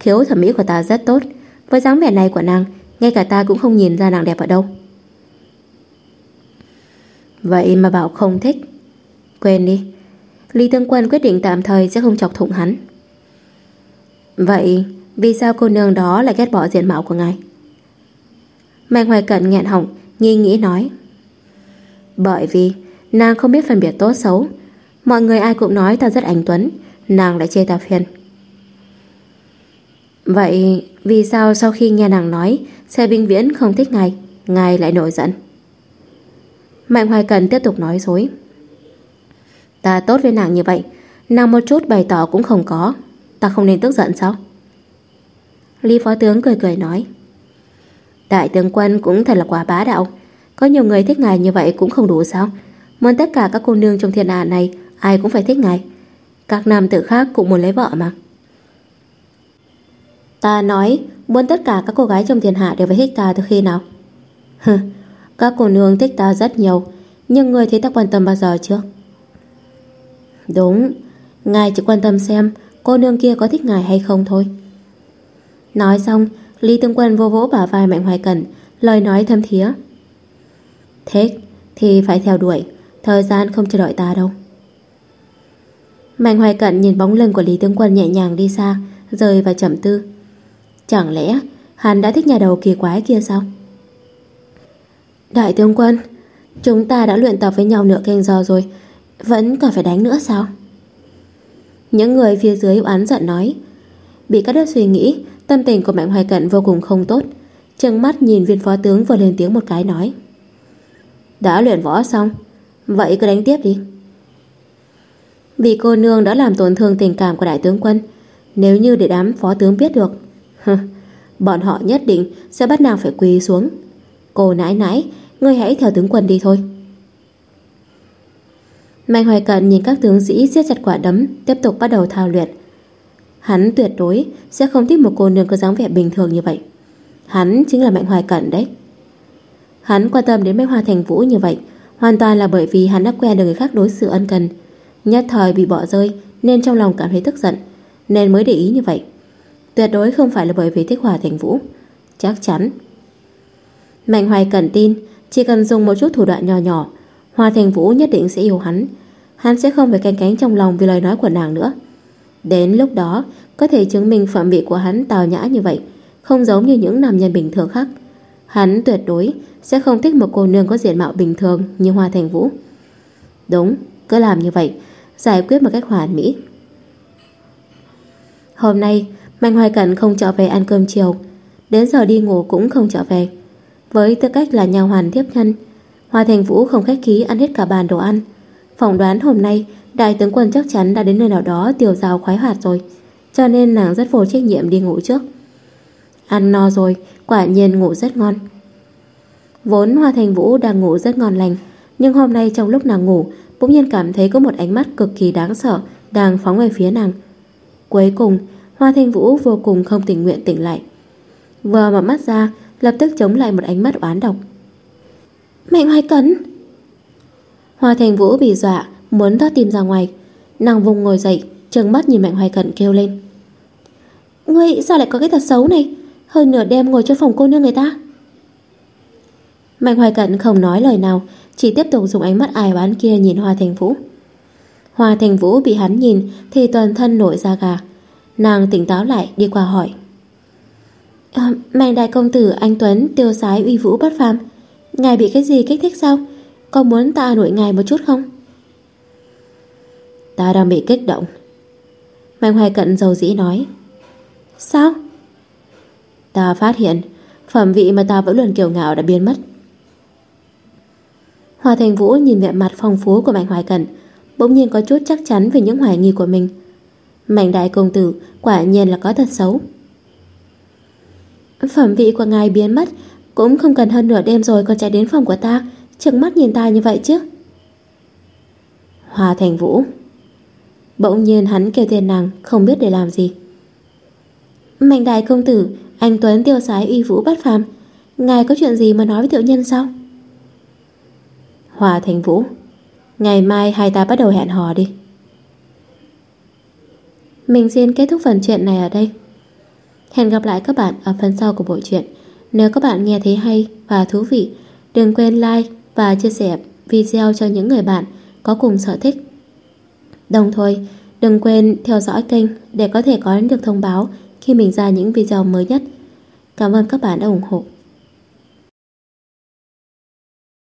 Speaker 2: Khiếu thẩm mỹ của ta rất tốt, Với dáng vẻ này của nàng, Ngay cả ta cũng không nhìn ra nàng đẹp ở đâu. Vậy mà bảo không thích. Quên đi, Lý Tương Quân quyết định tạm thời sẽ không chọc thủng hắn. Vậy Vì sao cô nương đó lại ghét bỏ diện mạo của ngài? Mạnh Hoài Cận nghẹn họng Nghi nghĩ nói
Speaker 1: Bởi vì nàng không biết phân biệt tốt xấu. Mọi người ai cũng nói ta rất anh tuấn, nàng lại chê ta phiền. Vậy vì sao sau khi nghe nàng nói xe binh viễn không thích ngài, ngài lại nổi giận? Mạnh Hoài Cần tiếp tục nói dối. Ta tốt với nàng như vậy, nàng một chút bày tỏ cũng không có, ta không nên tức giận sao? Lý Phó Tướng cười cười nói. Đại tướng quân cũng thật là quá bá đạo, có nhiều người thích ngài như vậy cũng không đủ sao? Muốn tất cả các cô nương trong thiên hạ này ai cũng phải thích ngài. Các nam tử khác cũng muốn lấy vợ mà. Ta nói muốn tất cả các cô gái trong thiên hạ đều phải thích ta từ khi nào? Hừ, các cô nương thích ta rất nhiều, nhưng người thấy ta quan tâm bao giờ chưa? Đúng, ngài chỉ quan tâm xem cô nương kia có thích ngài hay không thôi. Nói xong, Lý Tương Quân vô vỗ bả vai Mạnh Hoài Cẩn, lời nói thâm thía. Thế thì phải theo đuổi, thời gian không chờ đợi ta đâu. Mạnh Hoài Cận nhìn bóng lưng của Lý Tướng Quân nhẹ nhàng đi xa, rơi vào trầm tư. Chẳng lẽ hắn đã thích nhà đầu kỳ quái kia sao? Đại tướng quân, chúng ta đã luyện tập với nhau nửa canh giờ rồi, vẫn còn phải đánh nữa sao? Những người phía dưới oán giận nói. Bị cắt đứt suy nghĩ, tâm tình của Mạnh Hoài Cận vô cùng không tốt. Trừng mắt nhìn viên phó tướng vừa lên tiếng một cái nói. Đã luyện võ xong, vậy cứ đánh tiếp đi. Vì cô nương đã làm tổn thương tình cảm của đại tướng quân, nếu như để đám phó tướng biết được, bọn họ nhất định sẽ bắt nàng phải quỳ xuống. Cô nãi nãi, ngươi hãy theo tướng quân đi thôi. Mạnh Hoài Cận nhìn các tướng sĩ siết chặt quả đấm, tiếp tục bắt đầu thao luyện. Hắn tuyệt đối sẽ không thích một cô nương có dáng vẻ bình thường như vậy. Hắn chính là Mạnh Hoài Cận đấy. Hắn quan tâm đến Bách Hoa Thành Vũ như vậy, hoàn toàn là bởi vì hắn đã quen được người khác đối xử ân cần. Nhất thời bị bỏ rơi, nên trong lòng cảm thấy tức giận, nên mới để ý như vậy. Tuyệt đối không phải là bởi vì thích Hòa Thành Vũ. Chắc chắn. Mạnh Hoài Cận tin, chỉ cần dùng một chút thủ đoạn nhỏ nhỏ, Hoa Thành Vũ nhất định sẽ yêu hắn. Hắn sẽ không phải canh cánh trong lòng vì lời nói của nàng nữa. Đến lúc đó, có thể chứng minh phạm vị của hắn tào nhã như vậy, không giống như những nam nhân bình thường khác. Hắn tuyệt đối sẽ không thích một cô nương có diện mạo bình thường như Hoa Thành Vũ. Đúng, cứ làm như vậy, giải quyết một cách hoàn mỹ. Hôm nay, Mạnh Hoài Cẩn không trở về ăn cơm chiều, đến giờ đi ngủ cũng không trở về. Với tư cách là nhà hoàn tiếp nhân, Hoa Thành Vũ không khách khí ăn hết cả bàn đồ ăn. Phỏng đoán hôm nay, đại tướng quân chắc chắn đã đến nơi nào đó tiểu rào khoái hoạt rồi, cho nên nàng rất vô trách nhiệm đi ngủ trước. Ăn no rồi, quả nhiên ngủ rất ngon. Vốn Hoa Thành Vũ đang ngủ rất ngon lành, nhưng hôm nay trong lúc nàng ngủ, bỗng nhiên cảm thấy có một ánh mắt cực kỳ đáng sợ đang phóng về phía nàng. Cuối cùng, Hoa Thành Vũ vô cùng không tình nguyện tỉnh lại. Vừa mở mắt ra, lập tức chống lại một ánh mắt oán độc. Mạnh Hoài Cấn! Hoa Thành Vũ bị dọa, muốn thoát tim ra ngoài. Nàng vùng ngồi dậy, trừng mắt nhìn Mạnh Hoài Cận kêu lên. Ngươi sao lại có cái tật xấu này? Hơn nửa đêm ngồi trong phòng cô nương người ta. Mạnh Hoài Cận không nói lời nào, chỉ tiếp tục dùng ánh mắt ai bán kia nhìn Hoa Thành Vũ. Hoa Thành Vũ bị hắn nhìn thì toàn thân nổi da gà. Nàng tỉnh táo lại đi qua hỏi. À, Mạnh đại công tử anh Tuấn tiêu sái uy vũ bất phàm. Ngài bị cái gì kích thích sao? Có muốn ta nổi ngài một chút không? Ta đang bị kích động. Mạnh Hoài Cận dầu dĩ nói. Sao? Ta phát hiện phẩm vị mà ta vẫn luôn kiều ngạo đã biến mất. Hòa Thành Vũ nhìn vẻ mặt phong phú của Mạnh Hoài Cận, bỗng nhiên có chút chắc chắn về những hoài nghi của mình. Mạnh đại công tử quả nhiên là có thật xấu. Phẩm vị của ngài biến mất cũng không cần hơn nửa đêm rồi còn chạy đến phòng của ta, trừng mắt nhìn ta như vậy chứ. Hòa Thành Vũ Bỗng nhiên hắn kêu tên nàng, Không biết để làm gì. Mạnh đại công tử, Anh Tuấn tiêu sái uy vũ bất phàm. Ngài có chuyện gì mà nói với tiểu nhân sao? Hòa Thành Vũ, Ngày mai hai ta bắt đầu hẹn hò đi. Mình xin kết thúc phần chuyện này ở đây. Hẹn gặp lại các bạn ở phần sau của bộ truyện. Nếu các bạn nghe thấy hay và thú vị, Đừng quên like và chia sẻ video cho những người bạn có cùng sở thích. Đồng thời, đừng quên theo dõi kênh để có thể có được thông báo khi mình ra những video mới nhất. Cảm ơn các bạn đã ủng hộ.